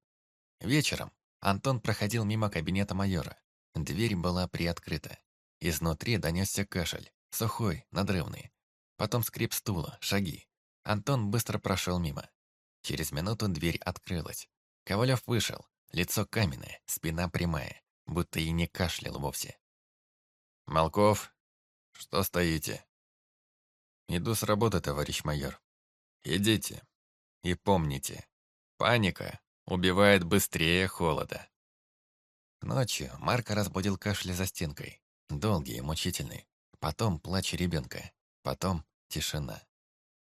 Вечером Антон проходил мимо кабинета майора. Дверь была приоткрыта. Изнутри донесся кашель, сухой, надрывный. Потом скрип стула, шаги. Антон быстро прошел мимо. Через минуту дверь открылась. Ковалев вышел, лицо каменное, спина прямая, будто и не кашлял вовсе. «Малков, что стоите?» «Иду с работы, товарищ майор». «Идите. И помните, паника убивает быстрее холода». Ночью Марка разбудил кашля за стенкой. Долгий, мучительный. Потом плач ребенка. Потом тишина.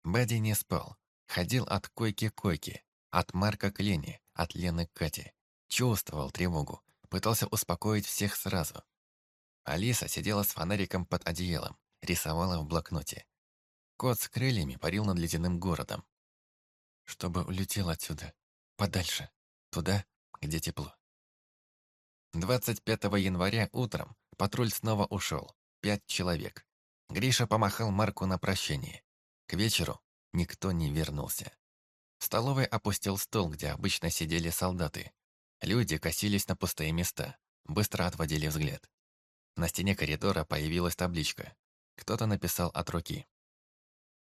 Бадди не спал. Ходил от койки к койке. От Марка к Лене, от Лены к Кате. Чувствовал тревогу. Пытался успокоить всех сразу. Алиса сидела с фонариком под одеялом. Рисовала в блокноте. Кот с крыльями парил над ледяным городом. Чтобы улетел отсюда. Подальше. Туда, где тепло. 25 января утром Патруль снова ушел. Пять человек. Гриша помахал Марку на прощение. К вечеру никто не вернулся. В столовой опустил стол, где обычно сидели солдаты. Люди косились на пустые места, быстро отводили взгляд. На стене коридора появилась табличка. Кто-то написал от руки.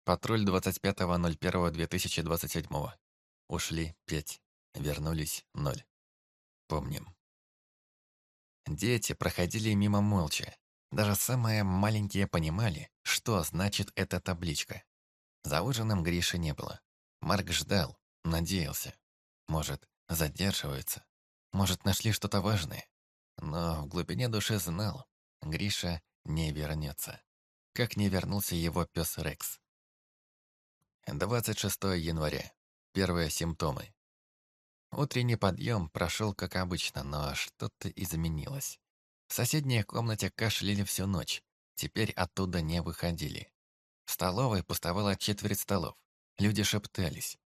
Патруль 25.01.2027. Ушли пять, вернулись ноль. Помним. Дети проходили мимо молча. Даже самые маленькие понимали, что значит эта табличка. За ужином Гриши не было. Марк ждал, надеялся. Может, задерживается. Может, нашли что-то важное. Но в глубине души знал, Гриша не вернется. Как не вернулся его пес Рекс. 26 января. Первые симптомы. Утренний подъем прошел как обычно, но что-то изменилось. В соседней комнате кашляли всю ночь. Теперь оттуда не выходили. В столовой пустовало четверть столов. Люди шептались.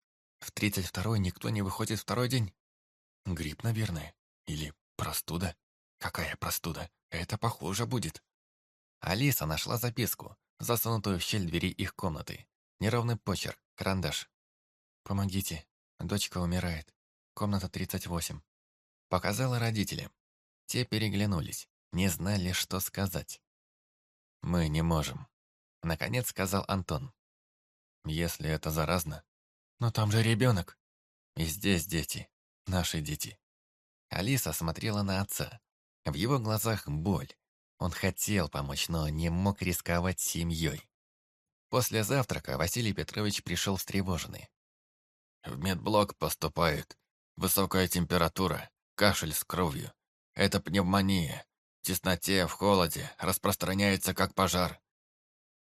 В 32-й никто не выходит второй день. Грипп, наверное. Или простуда. Какая простуда? Это похоже будет. Алиса нашла записку, засунутую в щель двери их комнаты. Неровный почерк, карандаш. «Помогите. Дочка умирает. Комната 38». Показала родителям. Те переглянулись, не знали, что сказать. «Мы не можем», — наконец сказал Антон. «Если это заразно». «Но там же ребенок». «И здесь дети. Наши дети». Алиса смотрела на отца. В его глазах боль. Он хотел помочь, но не мог рисковать семьей. После завтрака Василий Петрович пришел встревоженный. «В медблок поступает. Высокая температура, кашель с кровью. Это пневмония. В тесноте, в холоде, распространяется как пожар».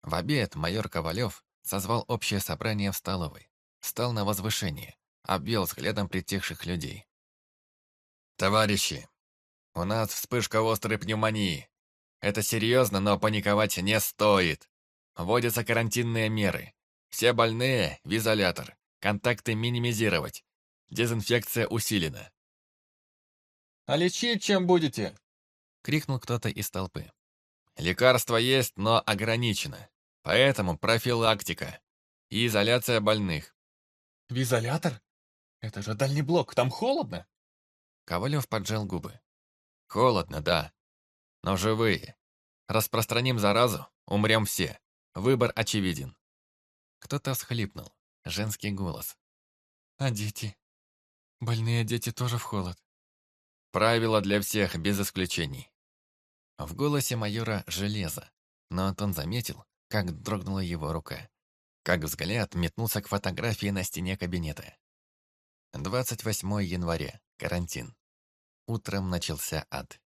В обед майор Ковалев созвал общее собрание в столовой. Встал на возвышение, обвел взглядом притихших людей. «Товарищи, у нас вспышка острой пневмонии. Это серьезно, но паниковать не стоит. Вводятся карантинные меры. Все больные в изолятор. Контакты минимизировать. Дезинфекция усилена. «А лечить чем будете?» — крикнул кто-то из толпы. «Лекарство есть, но ограничено. Поэтому профилактика и изоляция больных». «В изолятор? Это же дальний блок, там холодно!» Ковалев поджал губы. «Холодно, да. Но живые. Распространим заразу, умрем все. Выбор очевиден. Кто-то всхлипнул. Женский голос. А дети? Больные дети тоже в холод. Правило для всех, без исключений. В голосе майора железо, но Антон заметил, как дрогнула его рука. Как взгляд метнулся к фотографии на стене кабинета. 28 января. Карантин. Утром начался ад.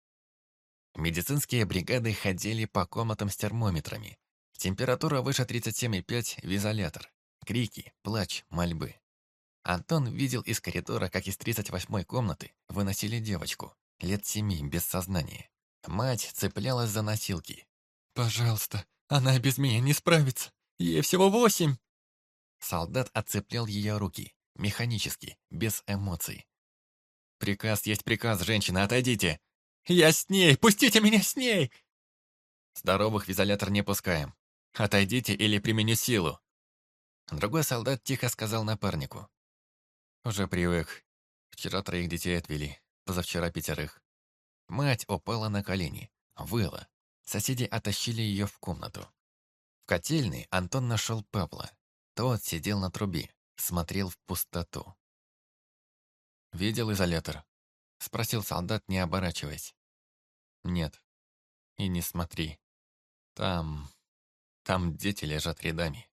Медицинские бригады ходили по комнатам с термометрами. Температура выше 37,5 в изолятор. Крики, плач, мольбы. Антон видел из коридора, как из 38-й комнаты выносили девочку, лет семи, без сознания. Мать цеплялась за носилки. «Пожалуйста, она без меня не справится. Ей всего восемь!» Солдат отцеплял ее руки, механически, без эмоций. «Приказ есть приказ, женщина, отойдите!» «Я с ней! Пустите меня с ней!» «Здоровых в изолятор не пускаем. Отойдите или применю силу!» Другой солдат тихо сказал напарнику. «Уже привык. Вчера троих детей отвели, позавчера пятерых». Мать упала на колени, выла. Соседи оттащили ее в комнату. В котельной Антон нашел Павла. Тот сидел на трубе, смотрел в пустоту. «Видел изолятор?» — спросил солдат, не оборачиваясь. «Нет. И не смотри. Там... там дети лежат рядами.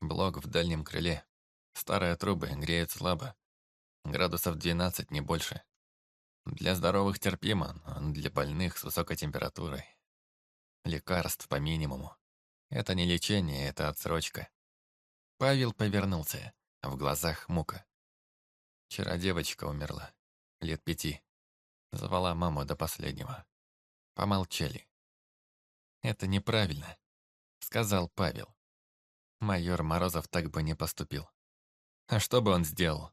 Блок в дальнем крыле. Старые трубы греют слабо. Градусов 12, не больше. Для здоровых терпимо, но для больных с высокой температурой. Лекарств по минимуму. Это не лечение, это отсрочка». Павел повернулся. В глазах мука. Вчера девочка умерла. Лет пяти. Звала маму до последнего. Помолчали. «Это неправильно», — сказал Павел. Майор Морозов так бы не поступил. А что бы он сделал?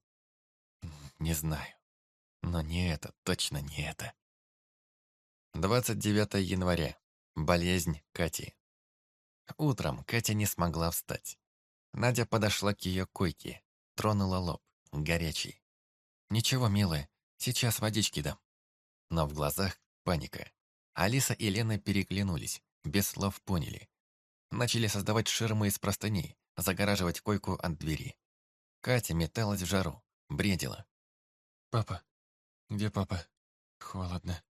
Не знаю. Но не это, точно не это. 29 января. Болезнь Кати. Утром Катя не смогла встать. Надя подошла к ее койке, тронула лоб, горячий. «Ничего, милая, сейчас водички дам». Но в глазах паника. Алиса и Лена переглянулись, без слов поняли. Начали создавать ширмы из простыней, загораживать койку от двери. Катя металась в жару, бредила. «Папа, где папа? Холодно».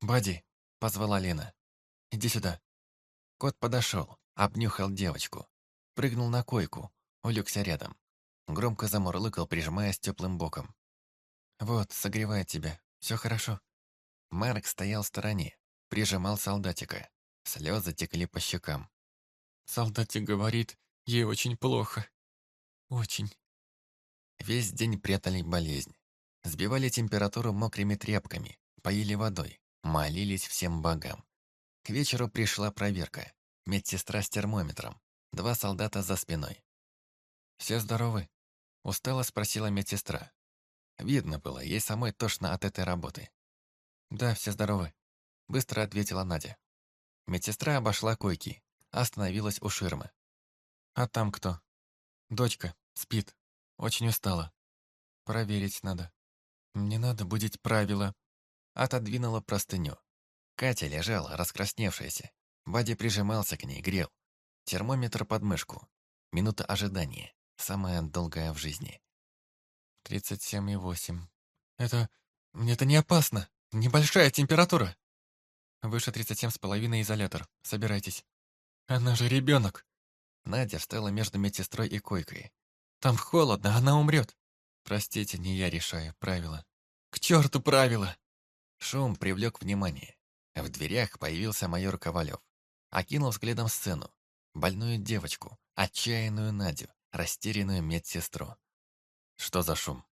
«Бади!» — позвала Лена. «Иди сюда». Кот подошел, обнюхал девочку. Прыгнул на койку, улегся рядом. Громко замурлыкал, прижимаясь теплым боком. «Вот, согревает тебя. Все хорошо». Марк стоял в стороне, прижимал солдатика. Слезы текли по щекам. «Солдатик говорит, ей очень плохо. Очень». Весь день прятали болезнь. Сбивали температуру мокрыми тряпками, поили водой, молились всем богам. К вечеру пришла проверка. Медсестра с термометром. Два солдата за спиной. «Все здоровы?» Устало спросила медсестра. Видно было, ей самой тошно от этой работы. «Да, все здоровы», — быстро ответила Надя. Медсестра обошла койки, остановилась у ширмы. «А там кто?» «Дочка, спит. Очень устала. Проверить надо. Мне надо будет правила». Отодвинула простыню. Катя лежала, раскрасневшаяся. Бади прижимался к ней, грел. Термометр под мышку. Минута ожидания. Самая долгая в жизни. «Тридцать семь и восемь. Это... это не опасно. Небольшая температура». «Выше тридцать семь с половиной изолятор. Собирайтесь». «Она же ребенок!» Надя встала между медсестрой и койкой. «Там холодно, она умрет!» «Простите, не я решаю правила». «К черту правила!» Шум привлек внимание. В дверях появился майор Ковалев. Окинул взглядом сцену. Больную девочку, отчаянную Надю, растерянную медсестру. Что за шум?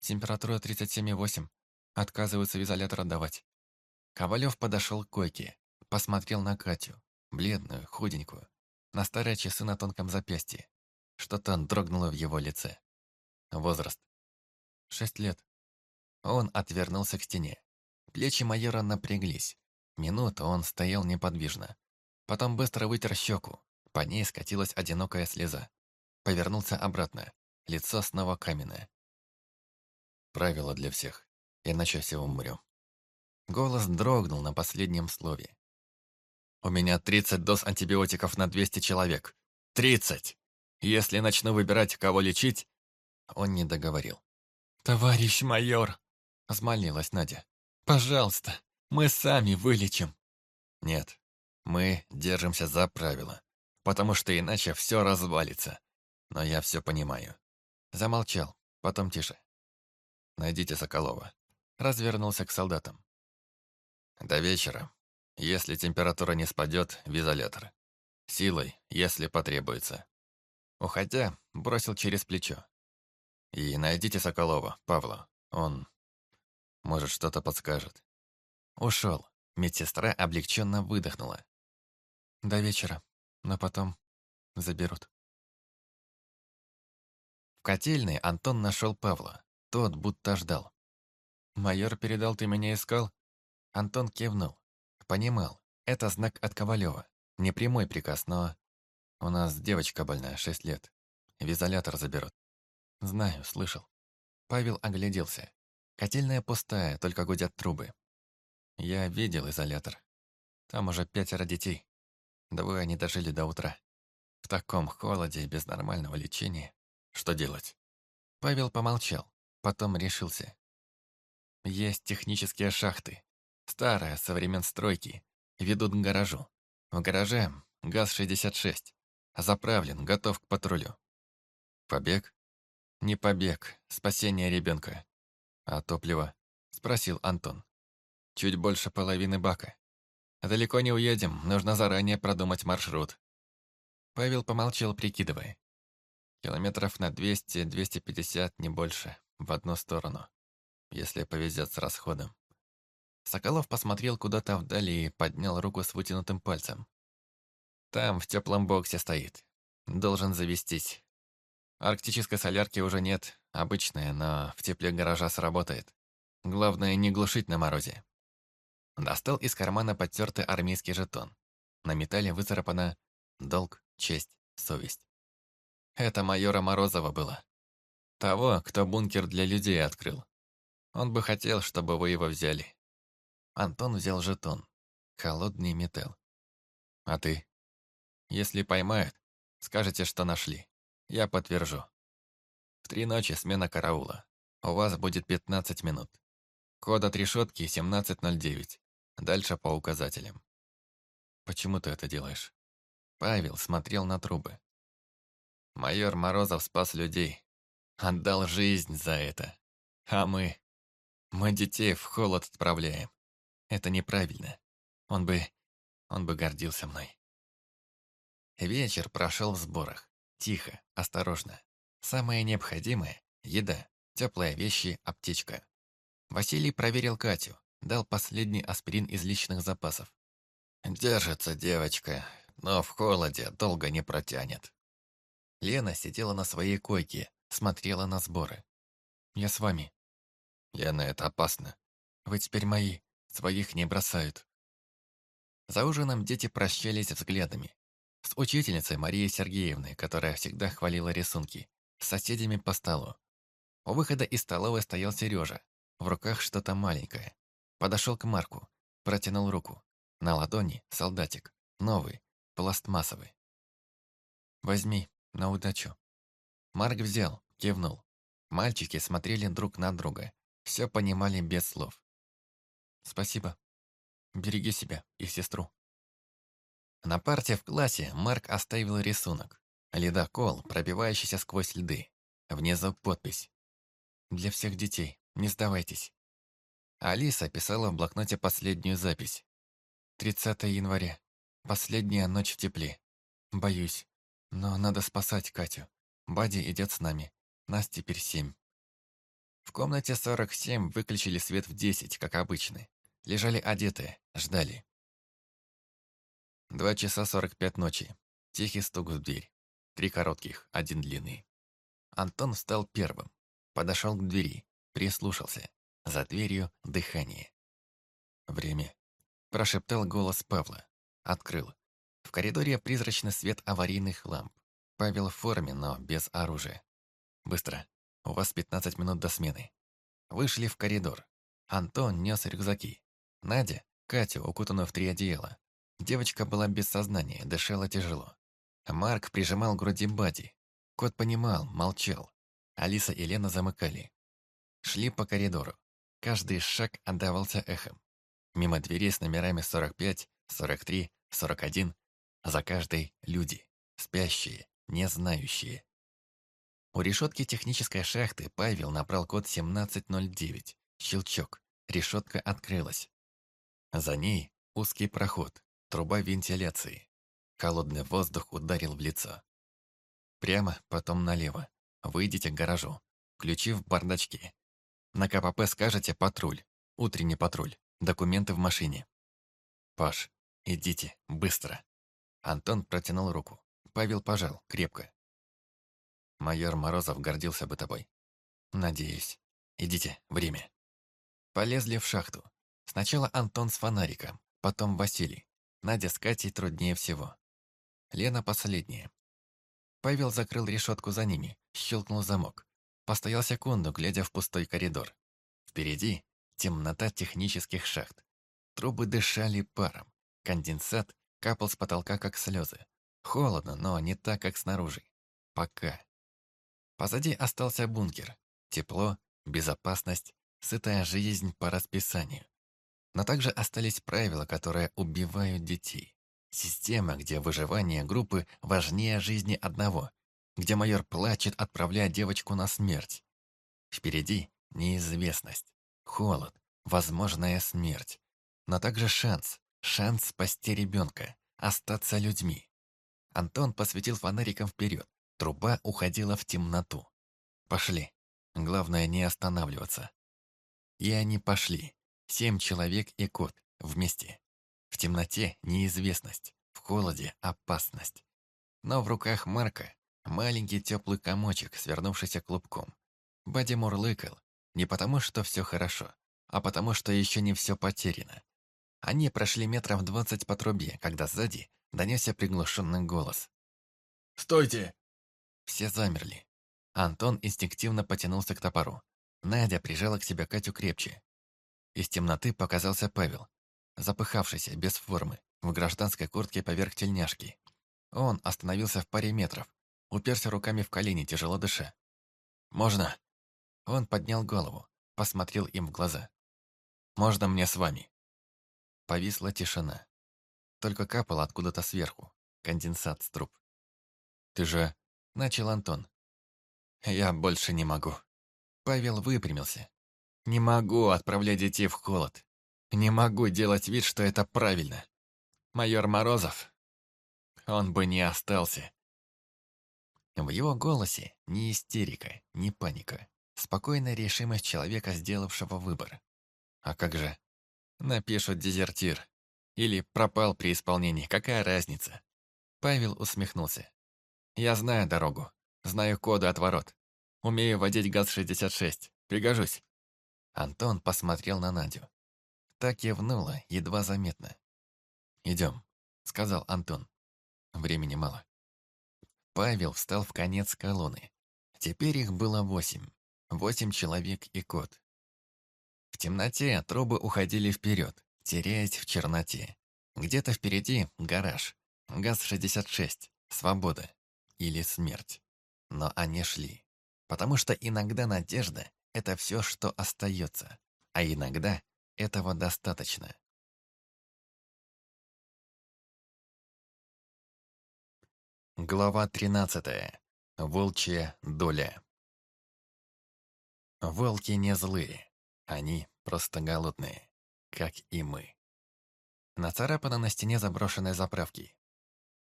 Температура 37,8. Отказываются в изолятор отдавать. Ковалев подошел к койке, посмотрел на Катю, бледную, худенькую, на старые часы на тонком запястье. Что-то дрогнуло в его лице. Возраст. Шесть лет. Он отвернулся к стене. Плечи майора напряглись. Минуту он стоял неподвижно. Потом быстро вытер щеку. По ней скатилась одинокая слеза. Повернулся обратно. Лицо снова каменное. Правило для всех. Иначе все умрем. Голос дрогнул на последнем слове. «У меня 30 доз антибиотиков на 200 человек. 30! Если начну выбирать, кого лечить...» Он не договорил. «Товарищ майор!» — взмолилась Надя. «Пожалуйста, мы сами вылечим». «Нет, мы держимся за правила, потому что иначе все развалится. Но я все понимаю». Замолчал, потом тише. «Найдите Соколова». Развернулся к солдатам. До вечера. Если температура не спадет, в. Силой, если потребуется. Уходя, бросил через плечо. И найдите Соколова, Павла. Он, может, что-то подскажет. Ушел. Медсестра облегченно выдохнула. До вечера, но потом заберут. В котельной Антон нашел Павла. Тот будто ждал. «Майор передал, ты меня искал?» Антон кивнул. Понимал, это знак от Ковалева. Не прямой приказ, но... У нас девочка больная, шесть лет. В изолятор заберут. Знаю, слышал. Павел огляделся. Котельная пустая, только гудят трубы. Я видел изолятор. Там уже пятеро детей. Двое они дожили до утра. В таком холоде и без нормального лечения. Что делать? Павел помолчал, потом решился. Есть технические шахты. Старая, со времен стройки. Ведут к гаражу. В гараже ГАЗ-66. Заправлен, готов к патрулю. Побег? Не побег, спасение ребенка. А топливо? Спросил Антон. Чуть больше половины бака. Далеко не уедем, нужно заранее продумать маршрут. Павел помолчал, прикидывая. Километров на 200-250, не больше, в одну сторону, если повезет с расходом. Соколов посмотрел куда-то вдали и поднял руку с вытянутым пальцем. Там, в теплом боксе стоит. Должен завестись. Арктической солярки уже нет, обычная, но в тепле гаража сработает. Главное, не глушить на морозе. Достал из кармана подтертый армейский жетон. На металле выцарапано «Долг, честь, совесть». Это майора Морозова было. Того, кто бункер для людей открыл. Он бы хотел, чтобы вы его взяли. Антон взял жетон. Холодный металл. А ты? Если поймают, скажете, что нашли. Я подтвержу. В три ночи смена караула. У вас будет 15 минут. Код от решетки 1709. Дальше по указателям. Почему ты это делаешь? Павел смотрел на трубы. Майор Морозов спас людей. Отдал жизнь за это. А мы... Мы детей в холод отправляем. Это неправильно. Он бы... Он бы гордился мной. Вечер прошел в сборах. Тихо, осторожно. Самое необходимое – еда, теплые вещи, аптечка. Василий проверил Катю, дал последний аспирин из личных запасов. «Держится девочка, но в холоде долго не протянет». Лена сидела на своей койке, смотрела на сборы. «Я с вами». «Лена, это опасно. Вы теперь мои, своих не бросают». За ужином дети прощались взглядами. С учительницей Марией Сергеевной, которая всегда хвалила рисунки, с соседями по столу. У выхода из столовой стоял Сережа, в руках что-то маленькое. Подошел к Марку, протянул руку. На ладони солдатик, новый, пластмассовый. «Возьми, на удачу». Марк взял, кивнул. Мальчики смотрели друг на друга, все понимали без слов. «Спасибо. Береги себя и сестру». На парте в классе Марк оставил рисунок. Ледокол, пробивающийся сквозь льды. Внизу подпись. «Для всех детей. Не сдавайтесь». Алиса писала в блокноте последнюю запись. 30 января. Последняя ночь в тепле. Боюсь. Но надо спасать Катю. Бади идет с нами. Нас теперь семь. В комнате 47 выключили свет в 10, как обычно. Лежали одетые, ждали. Два часа сорок пять ночи. Тихий стук в дверь. Три коротких, один длинный. Антон встал первым. Подошел к двери, прислушался. За дверью дыхание. Время. Прошептал голос Павла. Открыл. В коридоре призрачный свет аварийных ламп. Павел в форме, но без оружия. Быстро. У вас 15 минут до смены. Вышли в коридор. Антон нес рюкзаки. Надя, Катю, укутанную в три одеяла. Девочка была без сознания, дышала тяжело. Марк прижимал к груди Бади. Кот понимал, молчал. Алиса и Лена замыкали. Шли по коридору. Каждый шаг отдавался эхом. Мимо дверей с номерами 45, 43, 41. За каждой люди. Спящие, не знающие. У решетки технической шахты Павел набрал код 1709. Щелчок. Решетка открылась. За ней узкий проход, труба вентиляции. Холодный воздух ударил в лицо. Прямо, потом налево. Выйдите к гаражу. Ключи в бардачке. На КПП скажете «патруль». Утренний патруль. Документы в машине. Паш, идите, быстро. Антон протянул руку. Павел пожал, крепко. Майор Морозов гордился бы тобой. Надеюсь. Идите, время. Полезли в шахту. Сначала Антон с фонариком, потом Василий. Надя с Катей труднее всего. Лена последняя. Павел закрыл решетку за ними, щелкнул замок. Постоял секунду, глядя в пустой коридор. Впереди темнота технических шахт. Трубы дышали паром. Конденсат капал с потолка, как слезы. Холодно, но не так, как снаружи. Пока. Позади остался бункер. Тепло, безопасность, сытая жизнь по расписанию. Но также остались правила, которые убивают детей. Система, где выживание группы важнее жизни одного, где майор плачет, отправляя девочку на смерть. Впереди неизвестность, холод, возможная смерть, но также шанс, шанс спасти ребенка, остаться людьми. Антон посветил фонариком вперед, труба уходила в темноту. Пошли. Главное не останавливаться. И они пошли. Семь человек и кот вместе. В темноте неизвестность, в холоде опасность. Но в руках Марка Маленький теплый комочек, свернувшийся клубком. Бадди мурлыкал. Не потому, что все хорошо, а потому, что еще не все потеряно. Они прошли метров двадцать по трубе, когда сзади донесся приглушенный голос. «Стойте!» Все замерли. Антон инстинктивно потянулся к топору. Надя прижала к себе Катю крепче. Из темноты показался Павел, запыхавшийся, без формы, в гражданской куртке поверх тельняшки. Он остановился в паре метров, уперся руками в колени, тяжело дыша. «Можно?» Он поднял голову, посмотрел им в глаза. «Можно мне с вами?» Повисла тишина. Только капало откуда-то сверху. Конденсат с труб. «Ты же...» — начал Антон. «Я больше не могу». Павел выпрямился. «Не могу отправлять детей в холод. Не могу делать вид, что это правильно. Майор Морозов, он бы не остался». В его голосе ни истерика, ни паника. Спокойная решимость человека, сделавшего выбор. А как же? Напишут дезертир. Или пропал при исполнении, какая разница? Павел усмехнулся. Я знаю дорогу, знаю коды от ворот. Умею водить ГАЗ-66, пригожусь. Антон посмотрел на Надю. Так кивнула, едва заметно. «Идем», — сказал Антон. Времени мало. Павел встал в конец колонны. Теперь их было восемь. Восемь человек и кот. В темноте трубы уходили вперед, теряясь в черноте. Где-то впереди гараж. ГАЗ-66. Свобода. Или смерть. Но они шли. Потому что иногда надежда — это все, что остается. А иногда этого достаточно. Глава 13. Волчья доля. Волки не злые. Они просто голодные, как и мы. Нацарапано на стене заброшенной заправки.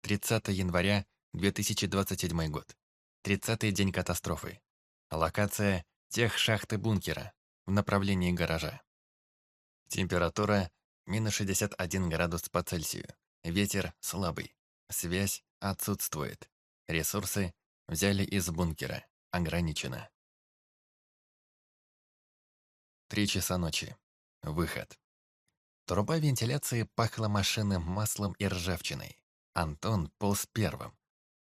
30 января 2027 год. 30-й день катастрофы. Локация тех шахты бункера в направлении гаража. Температура минус 61 градус по Цельсию. Ветер слабый. Связь отсутствует. Ресурсы взяли из бункера. Ограничено. Три часа ночи. Выход. Труба вентиляции пахла машинным маслом и ржавчиной. Антон полз первым.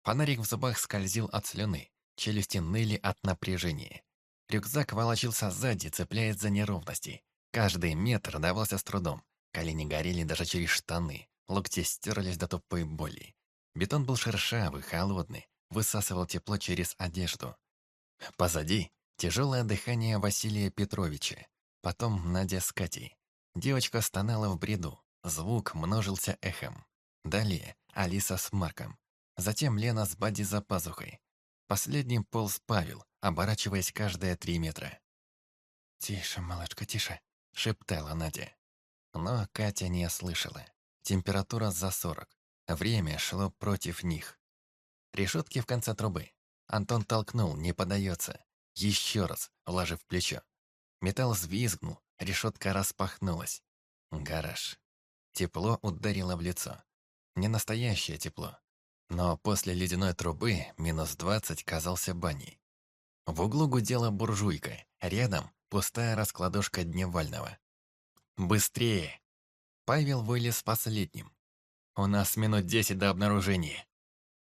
Фонарик в зубах скользил от слюны, челюсти ныли от напряжения. Рюкзак волочился сзади, цепляясь за неровности. Каждый метр давался с трудом. Колени горели даже через штаны. Локти стерлись до тупой боли. Бетон был шершавый, холодный, высасывал тепло через одежду. Позади тяжелое дыхание Василия Петровича. Потом Надя с Катей. Девочка стонала в бреду. Звук множился эхом. Далее Алиса с Марком. Затем Лена с Бади за пазухой. Последним полз Павел, оборачиваясь каждые три метра. «Тише, малышка, тише», — шептала Надя. Но Катя не слышала. Температура за сорок. Время шло против них. Решетки в конце трубы. Антон толкнул, не подается. Еще раз, вложив плечо. Металл взвизгнул, решетка распахнулась. Гараж. Тепло ударило в лицо. Не настоящее тепло. Но после ледяной трубы минус двадцать казался баней. В углу гудела буржуйка, рядом пустая раскладушка дневального. «Быстрее!» Павел вылез последним. «У нас минут десять до обнаружения».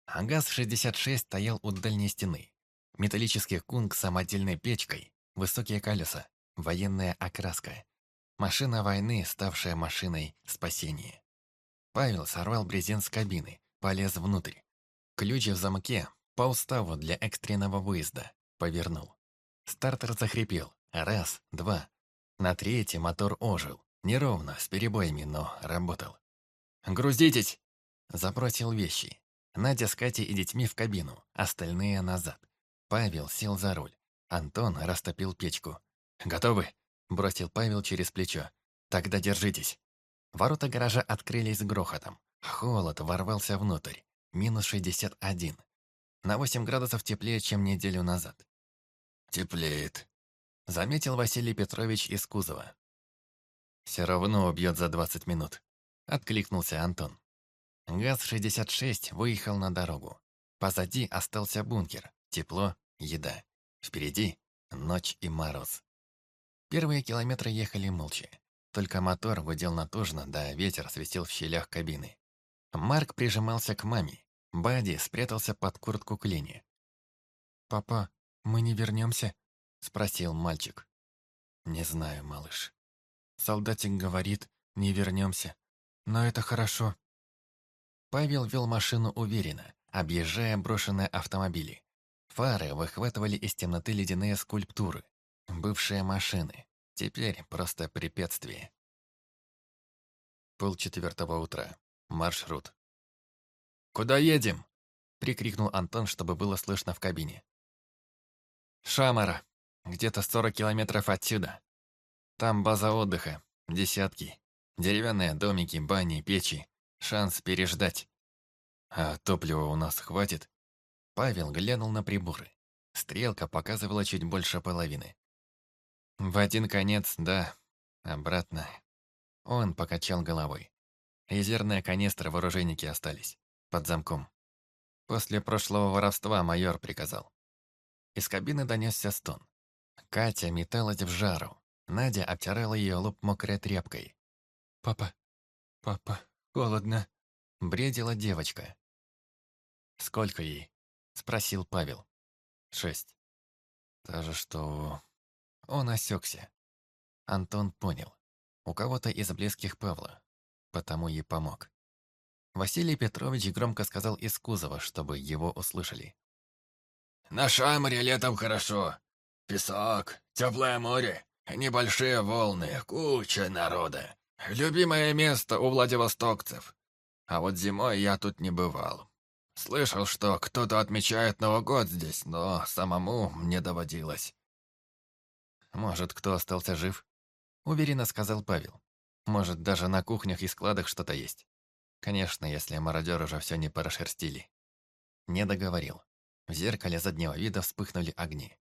А ГАЗ-66 стоял у дальней стены. Металлический кунг с самодельной печкой, высокие колеса, военная окраска. Машина войны, ставшая машиной спасения. Павел сорвал брезент с кабины, полез внутрь. Ключ в замке, по уставу для экстренного выезда, повернул. Стартер захрипел. Раз, два. На третий мотор ожил. Неровно, с перебоями, но работал. «Грузитесь!» Запросил вещи. Надя с Катей и детьми в кабину, остальные назад. Павел сел за руль. Антон растопил печку. «Готовы?» – бросил Павел через плечо. «Тогда держитесь». Ворота гаража открылись грохотом. Холод ворвался внутрь. Минус шестьдесят один. На восемь градусов теплее, чем неделю назад. «Теплеет», — заметил Василий Петрович из кузова. «Все равно убьет за двадцать минут», — откликнулся Антон. ГАЗ-66 выехал на дорогу. Позади остался бункер, тепло, еда. Впереди ночь и мороз. Первые километры ехали молча. Только мотор гудел натужно, да ветер свистел в щелях кабины. Марк прижимался к маме. Бадди спрятался под куртку Клини. «Папа, мы не вернемся?» — спросил мальчик. «Не знаю, малыш. Солдатик говорит, не вернемся. Но это хорошо». Павел вел машину уверенно, объезжая брошенные автомобили. Фары выхватывали из темноты ледяные скульптуры. Бывшие машины. Теперь просто препятствие. Пол четвертого утра. Маршрут. «Куда едем?» — прикрикнул Антон, чтобы было слышно в кабине. «Шамара. Где-то сорок километров отсюда. Там база отдыха. Десятки. Деревянные домики, бани, печи. Шанс переждать. А топлива у нас хватит?» Павел глянул на приборы. Стрелка показывала чуть больше половины. В один конец, да. Обратно. Он покачал головой. Резервные канистры в оружейнике остались. Под замком. После прошлого воровства майор приказал. Из кабины донесся стон. Катя металась в жару. Надя обтирала ее лоб мокрой тряпкой. «Папа, папа, холодно», — бредила девочка. «Сколько ей?» — спросил Павел. «Шесть. Та же, что он осекся. Антон понял. У кого-то из близких Павла. Потому и помог. Василий Петрович громко сказал из кузова, чтобы его услышали. «На Шамаре летом хорошо. Песок, теплое море, небольшие волны, куча народа. Любимое место у владивостокцев. А вот зимой я тут не бывал. Слышал, что кто-то отмечает Новый год здесь, но самому мне доводилось. Может, кто остался жив? Уверенно сказал Павел. Может, даже на кухнях и складах что-то есть. Конечно, если мародеры уже все не прошерстили. Не договорил. В зеркале заднего вида вспыхнули огни.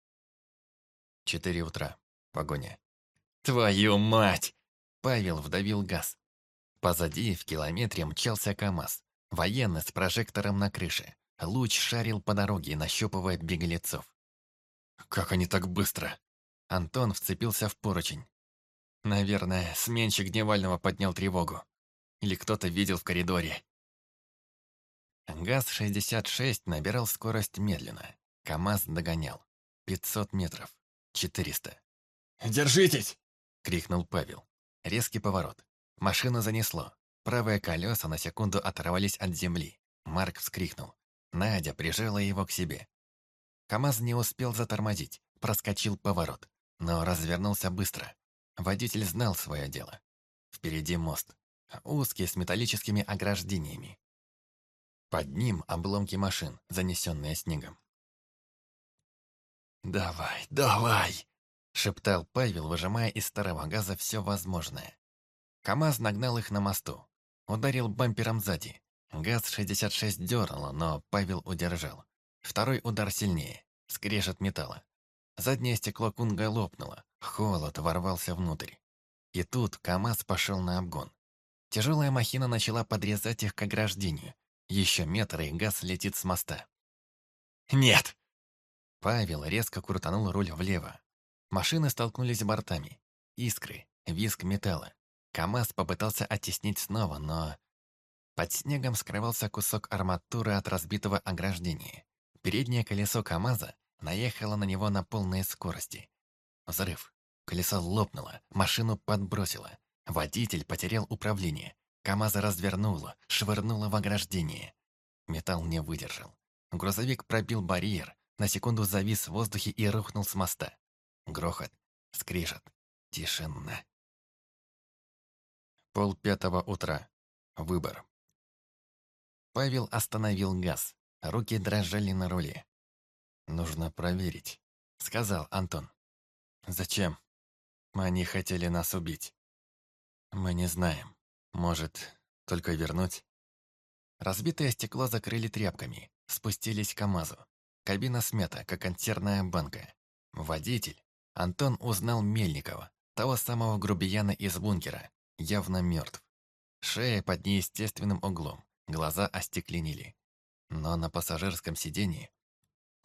Четыре утра. Погоня. «Твою мать!» Павел вдавил газ. Позади в километре мчался КамАЗ. Военный с прожектором на крыше. Луч шарил по дороге, нащупывая беглецов. «Как они так быстро?» Антон вцепился в поручень. Наверное, сменщик Дневального поднял тревогу. Или кто-то видел в коридоре. ГАЗ-66 набирал скорость медленно. КамАЗ догонял. 500 метров. 400. «Держитесь!» — крикнул Павел. Резкий поворот. Машину занесло. Правые колеса на секунду оторвались от земли. Марк вскрикнул. Надя прижала его к себе. КамАЗ не успел затормозить. Проскочил поворот но развернулся быстро. Водитель знал свое дело. Впереди мост. Узкий, с металлическими ограждениями. Под ним обломки машин, занесенные снегом. «Давай, давай!» — шептал Павел, выжимая из старого газа все возможное. КамАЗ нагнал их на мосту. Ударил бампером сзади. ГАЗ-66 дернуло, но Павел удержал. Второй удар сильнее. Скрежет металла. Заднее стекло Кунга лопнуло, холод ворвался внутрь. И тут КамАЗ пошел на обгон. Тяжелая махина начала подрезать их к ограждению. Еще метр, и газ летит с моста. «Нет!» Павел резко крутанул руль влево. Машины столкнулись бортами. Искры, визг металла. КамАЗ попытался оттеснить снова, но... Под снегом скрывался кусок арматуры от разбитого ограждения. Переднее колесо КамАЗа наехала на него на полной скорости. Взрыв. Колесо лопнуло, машину подбросило. Водитель потерял управление. КамАЗа развернуло, швырнуло в ограждение. Металл не выдержал. Грузовик пробил барьер, на секунду завис в воздухе и рухнул с моста. Грохот, скрижет, тишина. Пол пятого утра. Выбор. Павел остановил газ. Руки дрожали на руле. «Нужно проверить», — сказал Антон. «Зачем? Они хотели нас убить». «Мы не знаем. Может, только вернуть?» Разбитое стекло закрыли тряпками, спустились к КамАЗу. Кабина смята, как консервная банка. Водитель. Антон узнал Мельникова, того самого грубияна из бункера, явно мертв. Шея под неестественным углом, глаза остекленели. Но на пассажирском сидении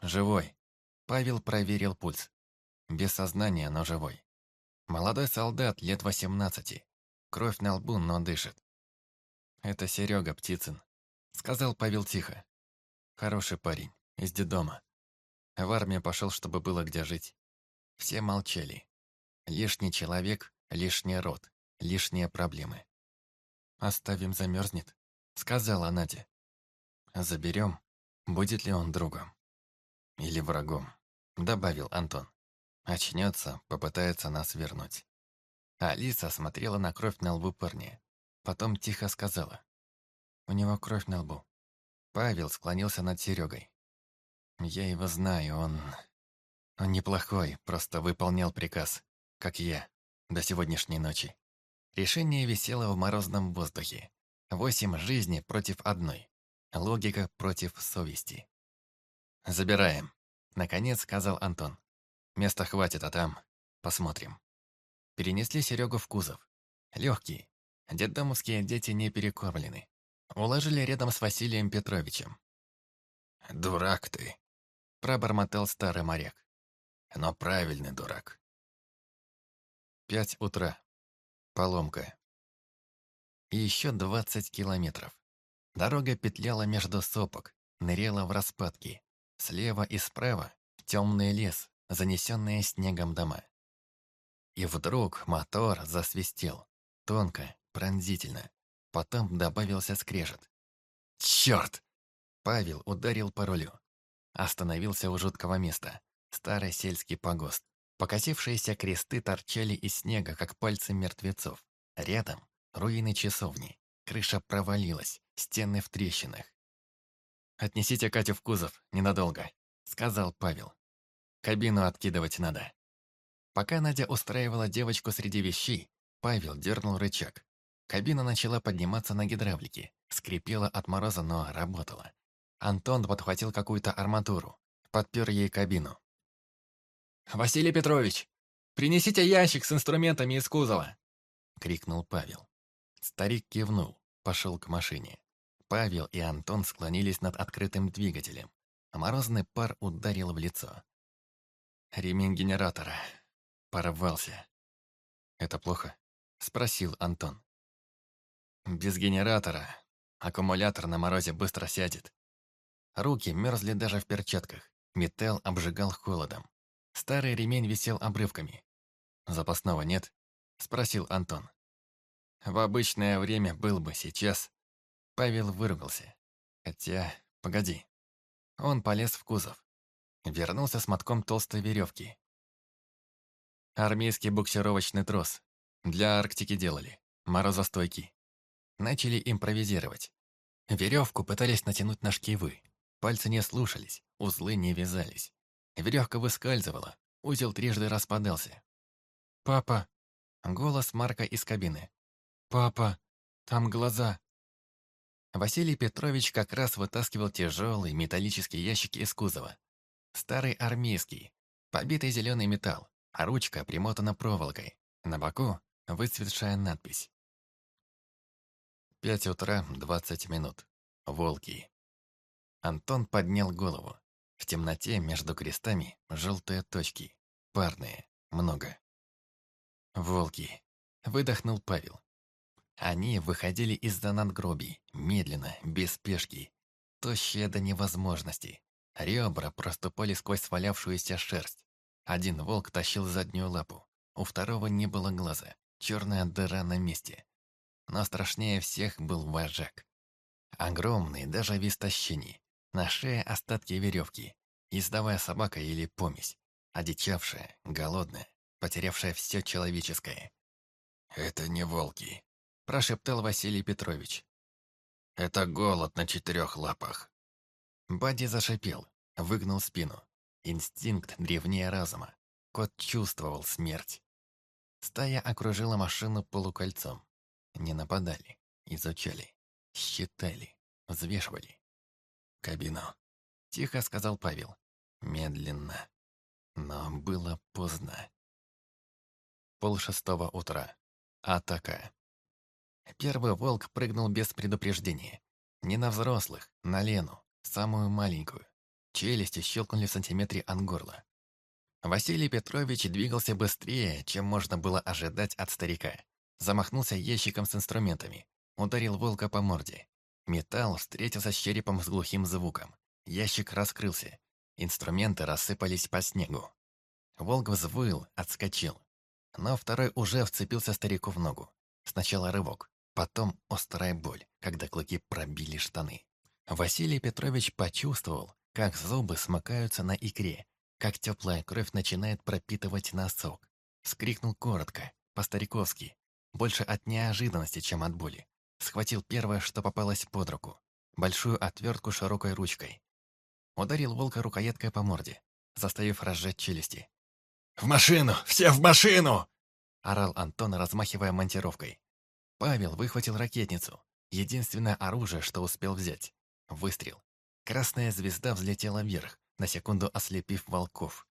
Живой. Павел проверил пульс. Без сознания, но живой. Молодой солдат лет 18, Кровь на лбу, но дышит. «Это Серега Птицын», — сказал Павел тихо. «Хороший парень, из детдома. В армию пошел, чтобы было где жить. Все молчали. Лишний человек, лишний род, лишние проблемы. «Оставим, замерзнет», — сказала Надя. «Заберем, будет ли он другом?» «Или врагом», — добавил Антон. «Очнется, попытается нас вернуть». Алиса смотрела на кровь на лбу парня. Потом тихо сказала. «У него кровь на лбу». Павел склонился над Серегой. «Я его знаю, он... Неплохой, просто выполнял приказ, как я, до сегодняшней ночи». Решение висело в морозном воздухе. Восемь жизней против одной. Логика против совести. «Забираем», — наконец сказал Антон. «Места хватит, а там посмотрим». Перенесли Серегу в кузов. Легкий. Детдомовские дети не перекормлены. Уложили рядом с Василием Петровичем. «Дурак ты», — пробормотал старый моряк. «Но правильный дурак». Пять утра. Поломка. И еще двадцать километров. Дорога петляла между сопок, ныряла в распадки. Слева и справа — темный лес, занесенные снегом дома. И вдруг мотор засвистел. Тонко, пронзительно. Потом добавился скрежет. «Черт!» Павел ударил по рулю. Остановился у жуткого места. Старый сельский погост. Покосившиеся кресты торчали из снега, как пальцы мертвецов. Рядом — руины часовни. Крыша провалилась, стены в трещинах. «Отнесите Катю в кузов, ненадолго», — сказал Павел. «Кабину откидывать надо». Пока Надя устраивала девочку среди вещей, Павел дернул рычаг. Кабина начала подниматься на гидравлике, скрипела от мороза, но работала. Антон подхватил какую-то арматуру, подпер ей кабину. «Василий Петрович, принесите ящик с инструментами из кузова!» — крикнул Павел. Старик кивнул, пошел к машине. Павел и Антон склонились над открытым двигателем. Морозный пар ударил в лицо. Ремень генератора. Порвался. «Это плохо?» — спросил Антон. «Без генератора. Аккумулятор на морозе быстро сядет». Руки мерзли даже в перчатках. Металл обжигал холодом. Старый ремень висел обрывками. «Запасного нет?» — спросил Антон. «В обычное время был бы сейчас». Павел выругался. «Хотя, погоди». Он полез в кузов. Вернулся с мотком толстой веревки. Армейский буксировочный трос. Для Арктики делали. Морозостойкий. Начали импровизировать. Веревку пытались натянуть на шкивы. Пальцы не слушались, узлы не вязались. Веревка выскальзывала, узел трижды распадался. «Папа!» — голос Марка из кабины. «Папа, там глаза!» Василий Петрович как раз вытаскивал тяжелый металлический ящик из кузова. Старый армейский, побитый зеленый металл, а ручка примотана проволокой. На боку выцветшая надпись. Пять утра, двадцать минут. Волки. Антон поднял голову. В темноте между крестами желтые точки. Парные. Много. «Волки!» — выдохнул Павел. Они выходили из-за медленно, без спешки, тощие до невозможности. Ребра проступали сквозь свалявшуюся шерсть. Один волк тащил заднюю лапу, у второго не было глаза, черная дыра на месте. Но страшнее всех был вожак. Огромный, даже в истощении. На шее остатки веревки. Ездовая собака или помесь. Одичавшая, голодная, потерявшая все человеческое. «Это не волки», – прошептал Василий Петрович. «Это голод на четырех лапах». Бадди зашипел, выгнул спину. Инстинкт древнее разума. Кот чувствовал смерть. Стая окружила машину полукольцом. Не нападали, изучали, считали, взвешивали. «Кабину», — тихо сказал Павел. Медленно. Но было поздно. Пол шестого утра. Атака. Первый волк прыгнул без предупреждения. Не на взрослых, на Лену, самую маленькую. Челюсти щелкнули в сантиметре от горла. Василий Петрович двигался быстрее, чем можно было ожидать от старика. замахнулся ящиком с инструментами, ударил волка по морде. Металл встретился с черепом с глухим звуком. Ящик раскрылся. Инструменты рассыпались по снегу. Волк взвыл, отскочил. Но второй уже вцепился старику в ногу. Сначала рывок, потом острая боль, когда клыки пробили штаны. Василий Петрович почувствовал, как зубы смыкаются на икре, как теплая кровь начинает пропитывать носок. Скрикнул коротко, по-стариковски, больше от неожиданности, чем от боли. Схватил первое, что попалось под руку. Большую отвертку широкой ручкой. Ударил волка рукояткой по морде, заставив разжать челюсти. «В машину! Все в машину!» Орал Антон, размахивая монтировкой. Павел выхватил ракетницу. Единственное оружие, что успел взять. Выстрел. Красная звезда взлетела вверх, на секунду ослепив волков.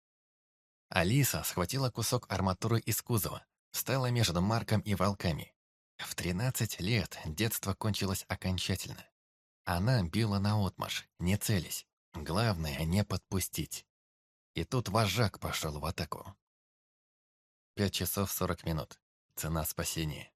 Алиса схватила кусок арматуры из кузова, встала между Марком и волками. В 13 лет детство кончилось окончательно. Она била наотмашь, не целясь. Главное, не подпустить. И тут вожак пошел в атаку. Пять часов сорок минут. Цена спасения.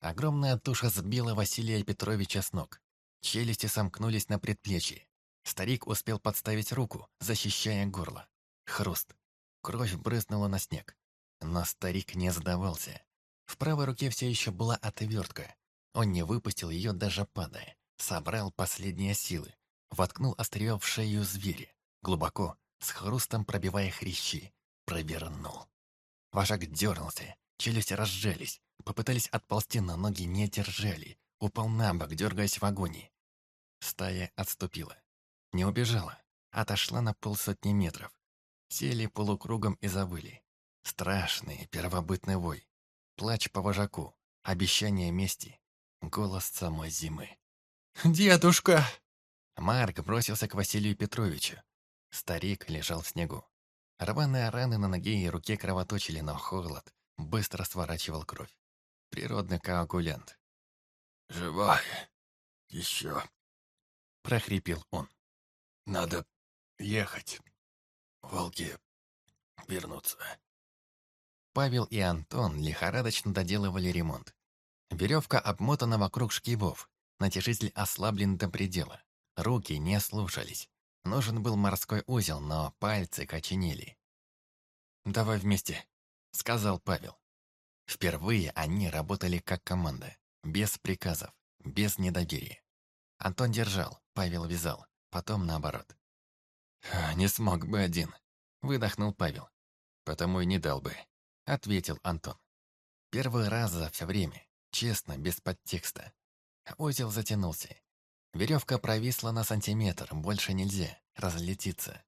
Огромная туша сбила Василия Петровича с ног. Челюсти сомкнулись на предплечье. Старик успел подставить руку, защищая горло. Хруст. Кровь брызнула на снег. Но старик не сдавался. В правой руке все еще была отвертка. Он не выпустил ее даже падая. Собрал последние силы. Воткнул острие в шею зверя. Глубоко, с хрустом пробивая хрящи. Провернул. Вожак дернулся. Челюсти разжались. Попытались отползти, но ноги не держали. Упал на бок, дергаясь в агонии. Стая отступила. Не убежала. Отошла на полсотни метров. Сели полукругом и завыли. Страшный первобытный вой. Плач по вожаку. Обещание мести. Голос самой зимы. «Дедушка!» Марк бросился к Василию Петровичу. Старик лежал в снегу. Рваные раны на ноге и руке кровоточили, но холод быстро сворачивал кровь. Природный коагулянт. «Живая. Еще». Прохрипел он. «Надо ехать. Волки вернутся». Павел и Антон лихорадочно доделывали ремонт. Веревка обмотана вокруг шкивов, натяжитель ослаблен до предела. Руки не слушались. Нужен был морской узел, но пальцы коченели. «Давай вместе», — сказал Павел. Впервые они работали как команда, без приказов, без недоверия. Антон держал, Павел вязал, потом наоборот. «Не смог бы один», — выдохнул Павел. «Потому и не дал бы», — ответил Антон. Первый раз за все время, честно, без подтекста. Узел затянулся. Веревка провисла на сантиметр, больше нельзя, разлетится.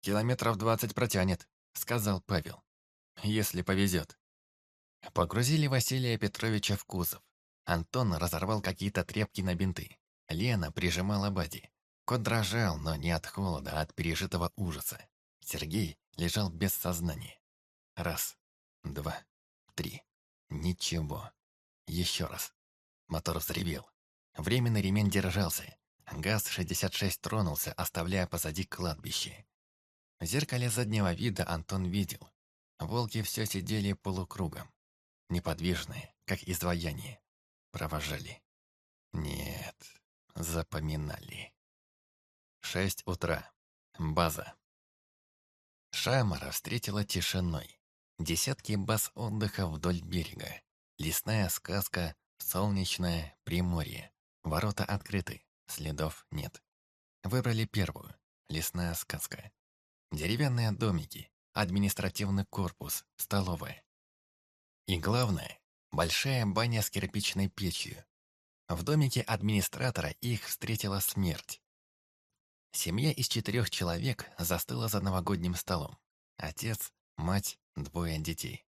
«Километров двадцать протянет», — сказал Павел. «Если повезет». Погрузили Василия Петровича в кузов. Антон разорвал какие-то тряпки на бинты. Лена прижимала Бади. Кот дрожал, но не от холода, а от пережитого ужаса. Сергей лежал без сознания. Раз, два, три. Ничего. Еще раз. Мотор взревел. Временный ремень держался. ГАЗ-66 тронулся, оставляя позади кладбище. В зеркале заднего вида Антон видел. Волки все сидели полукругом. Неподвижные, как изваяние. Провожали. Нет, запоминали. Шесть утра. База. Шамара встретила тишиной. Десятки баз отдыха вдоль берега. Лесная сказка, солнечное приморье. Ворота открыты, следов нет. Выбрали первую. Лесная сказка. Деревянные домики, административный корпус, столовая. И главное, большая баня с кирпичной печью. В домике администратора их встретила смерть. Семья из четырех человек застыла за новогодним столом. Отец, мать, двое детей.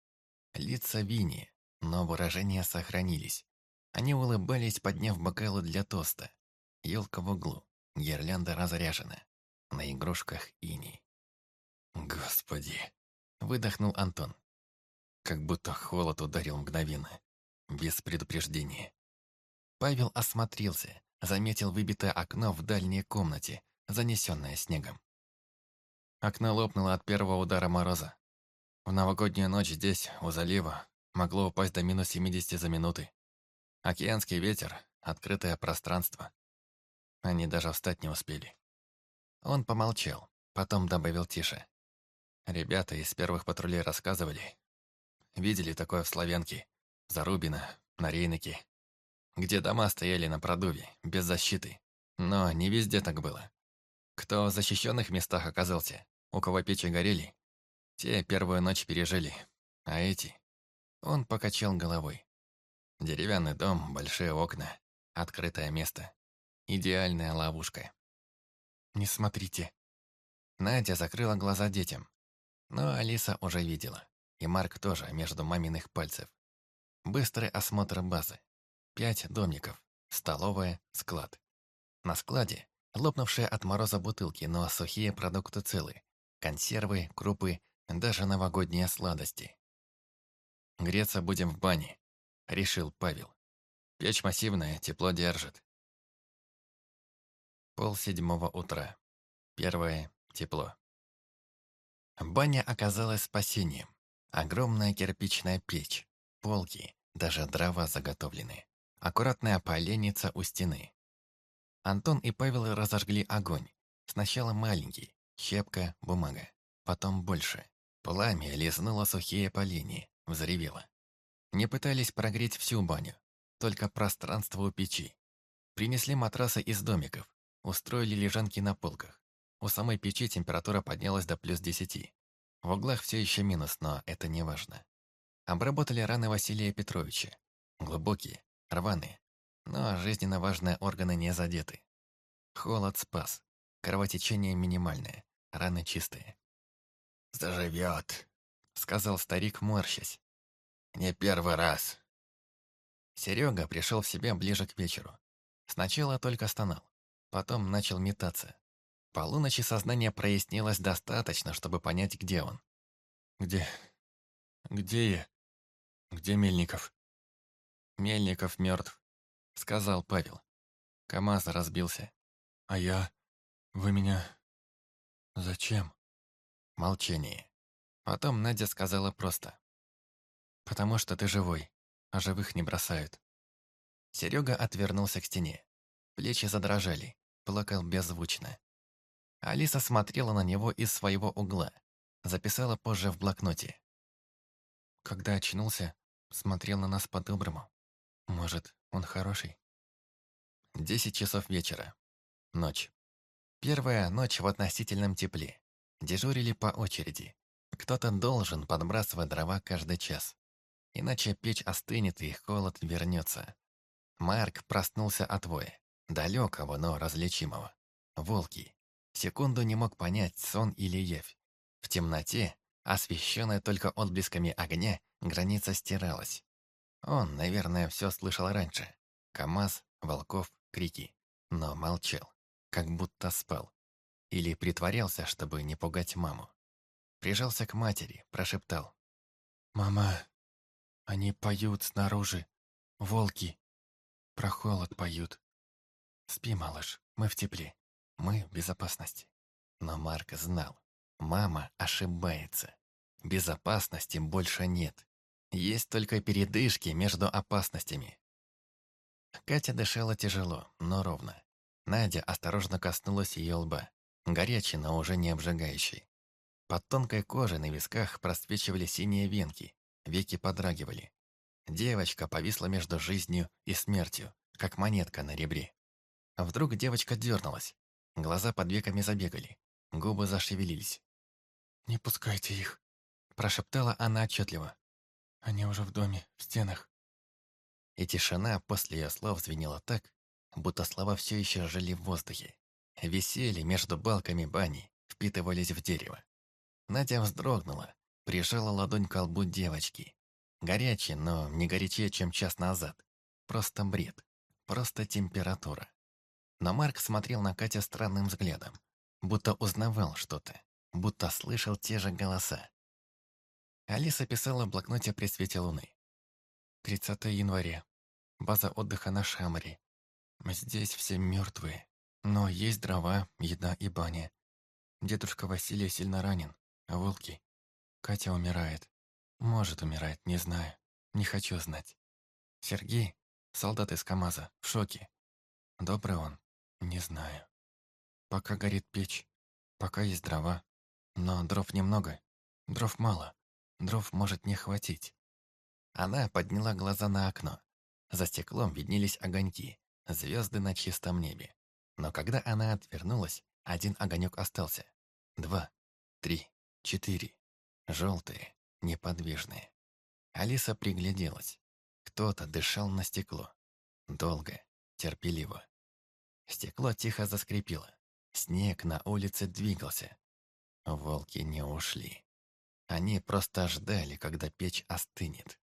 Лица Вини, но выражения сохранились. Они улыбались, подняв бокалы для тоста. Елка в углу, гирлянда разряжена. На игрушках иней. «Господи!» — выдохнул Антон. Как будто холод ударил мгновенно, без предупреждения. Павел осмотрелся, заметил выбитое окно в дальней комнате, занесенное снегом. Окно лопнуло от первого удара мороза. В новогоднюю ночь здесь, у залива, Могло упасть до минус 70 за минуты. Океанский ветер, открытое пространство. Они даже встать не успели. Он помолчал, потом добавил тише. Ребята из первых патрулей рассказывали. Видели такое в Славянке, Зарубино, на Рейнике, где дома стояли на продуве, без защиты. Но не везде так было. Кто в защищенных местах оказался, у кого печи горели, те первую ночь пережили, а эти... Он покачал головой. Деревянный дом, большие окна, открытое место. Идеальная ловушка. «Не смотрите». Надя закрыла глаза детям. Но Алиса уже видела. И Марк тоже, между маминых пальцев. Быстрый осмотр базы. Пять домиков. Столовая, склад. На складе лопнувшие от мороза бутылки, но сухие продукты целы. Консервы, крупы, даже новогодние сладости. «Греться будем в бане», — решил Павел. «Печь массивная, тепло держит». Пол седьмого утра. Первое тепло. Баня оказалась спасением. Огромная кирпичная печь, полки, даже дрова заготовлены. Аккуратная поленница у стены. Антон и Павел разожгли огонь. Сначала маленький, щепка, бумага. Потом больше. Пламя лизнуло сухие поленья, взревело. Не пытались прогреть всю баню, только пространство у печи. Принесли матрасы из домиков, Устроили лежанки на полках. У самой печи температура поднялась до плюс десяти. В углах все еще минус, но это не важно. Обработали раны Василия Петровича. Глубокие, рваные, но жизненно важные органы не задеты. Холод спас. Кровотечение минимальное, раны чистые. «Заживет», — сказал старик, морщась. «Не первый раз». Серега пришел в себя ближе к вечеру. Сначала только стонал. Потом начал метаться. Полуночи сознание прояснилось достаточно, чтобы понять, где он. «Где? Где я? Где Мельников?» «Мельников мертв», — сказал Павел. КамАЗ разбился. «А я? Вы меня... Зачем?» Молчание. Потом Надя сказала просто. «Потому что ты живой, а живых не бросают». Серега отвернулся к стене. Плечи задрожали плакал беззвучно. Алиса смотрела на него из своего угла. Записала позже в блокноте. Когда очнулся, смотрел на нас по-доброму. Может, он хороший? Десять часов вечера. Ночь. Первая ночь в относительном тепле. Дежурили по очереди. Кто-то должен подбрасывать дрова каждый час. Иначе печь остынет и холод вернется. Марк проснулся от воя. Далекого, но различимого. Волки. Секунду не мог понять, сон или явь. В темноте, освещенная только отблесками огня, граница стиралась. Он, наверное, все слышал раньше. КамАЗ, волков, крики. Но молчал, как будто спал. Или притворялся, чтобы не пугать маму. Прижался к матери, прошептал. «Мама, они поют снаружи. Волки. Про холод поют. «Спи, малыш, мы в тепле, мы в безопасности». Но Марк знал, мама ошибается. Безопасности больше нет. Есть только передышки между опасностями. Катя дышала тяжело, но ровно. Надя осторожно коснулась ее лба. Горячий, но уже не обжигающий. Под тонкой кожей на висках просвечивали синие венки, веки подрагивали. Девочка повисла между жизнью и смертью, как монетка на ребре. А вдруг девочка дернулась. Глаза под веками забегали. Губы зашевелились. «Не пускайте их», – прошептала она отчетливо. «Они уже в доме, в стенах». И тишина после ее слов звенела так, будто слова все еще жили в воздухе. Висели между балками бани, впитывались в дерево. Надя вздрогнула, прижала ладонь к колбу девочки. Горячий, но не горячее, чем час назад. Просто бред. Просто температура. Но Марк смотрел на Катю странным взглядом, будто узнавал что-то, будто слышал те же голоса. Алиса писала в блокноте при свете луны. 30 января. База отдыха на Шамаре. Здесь все мертвые, но есть дрова, еда и баня. Дедушка Василий сильно ранен, а волки. Катя умирает. Может, умирает, не знаю. Не хочу знать. Сергей, солдат из КамАЗа, в шоке. Добрый он? Не знаю. Пока горит печь, пока есть дрова. Но дров немного, дров мало, дров может не хватить. Она подняла глаза на окно. За стеклом виднелись огоньки, звезды на чистом небе. Но когда она отвернулась, один огонек остался. Два, три, четыре. Желтые, неподвижные. Алиса пригляделась. Кто-то дышал на стекло. Долго, терпеливо. Стекло тихо заскрипело. Снег на улице двигался. Волки не ушли. Они просто ждали, когда печь остынет.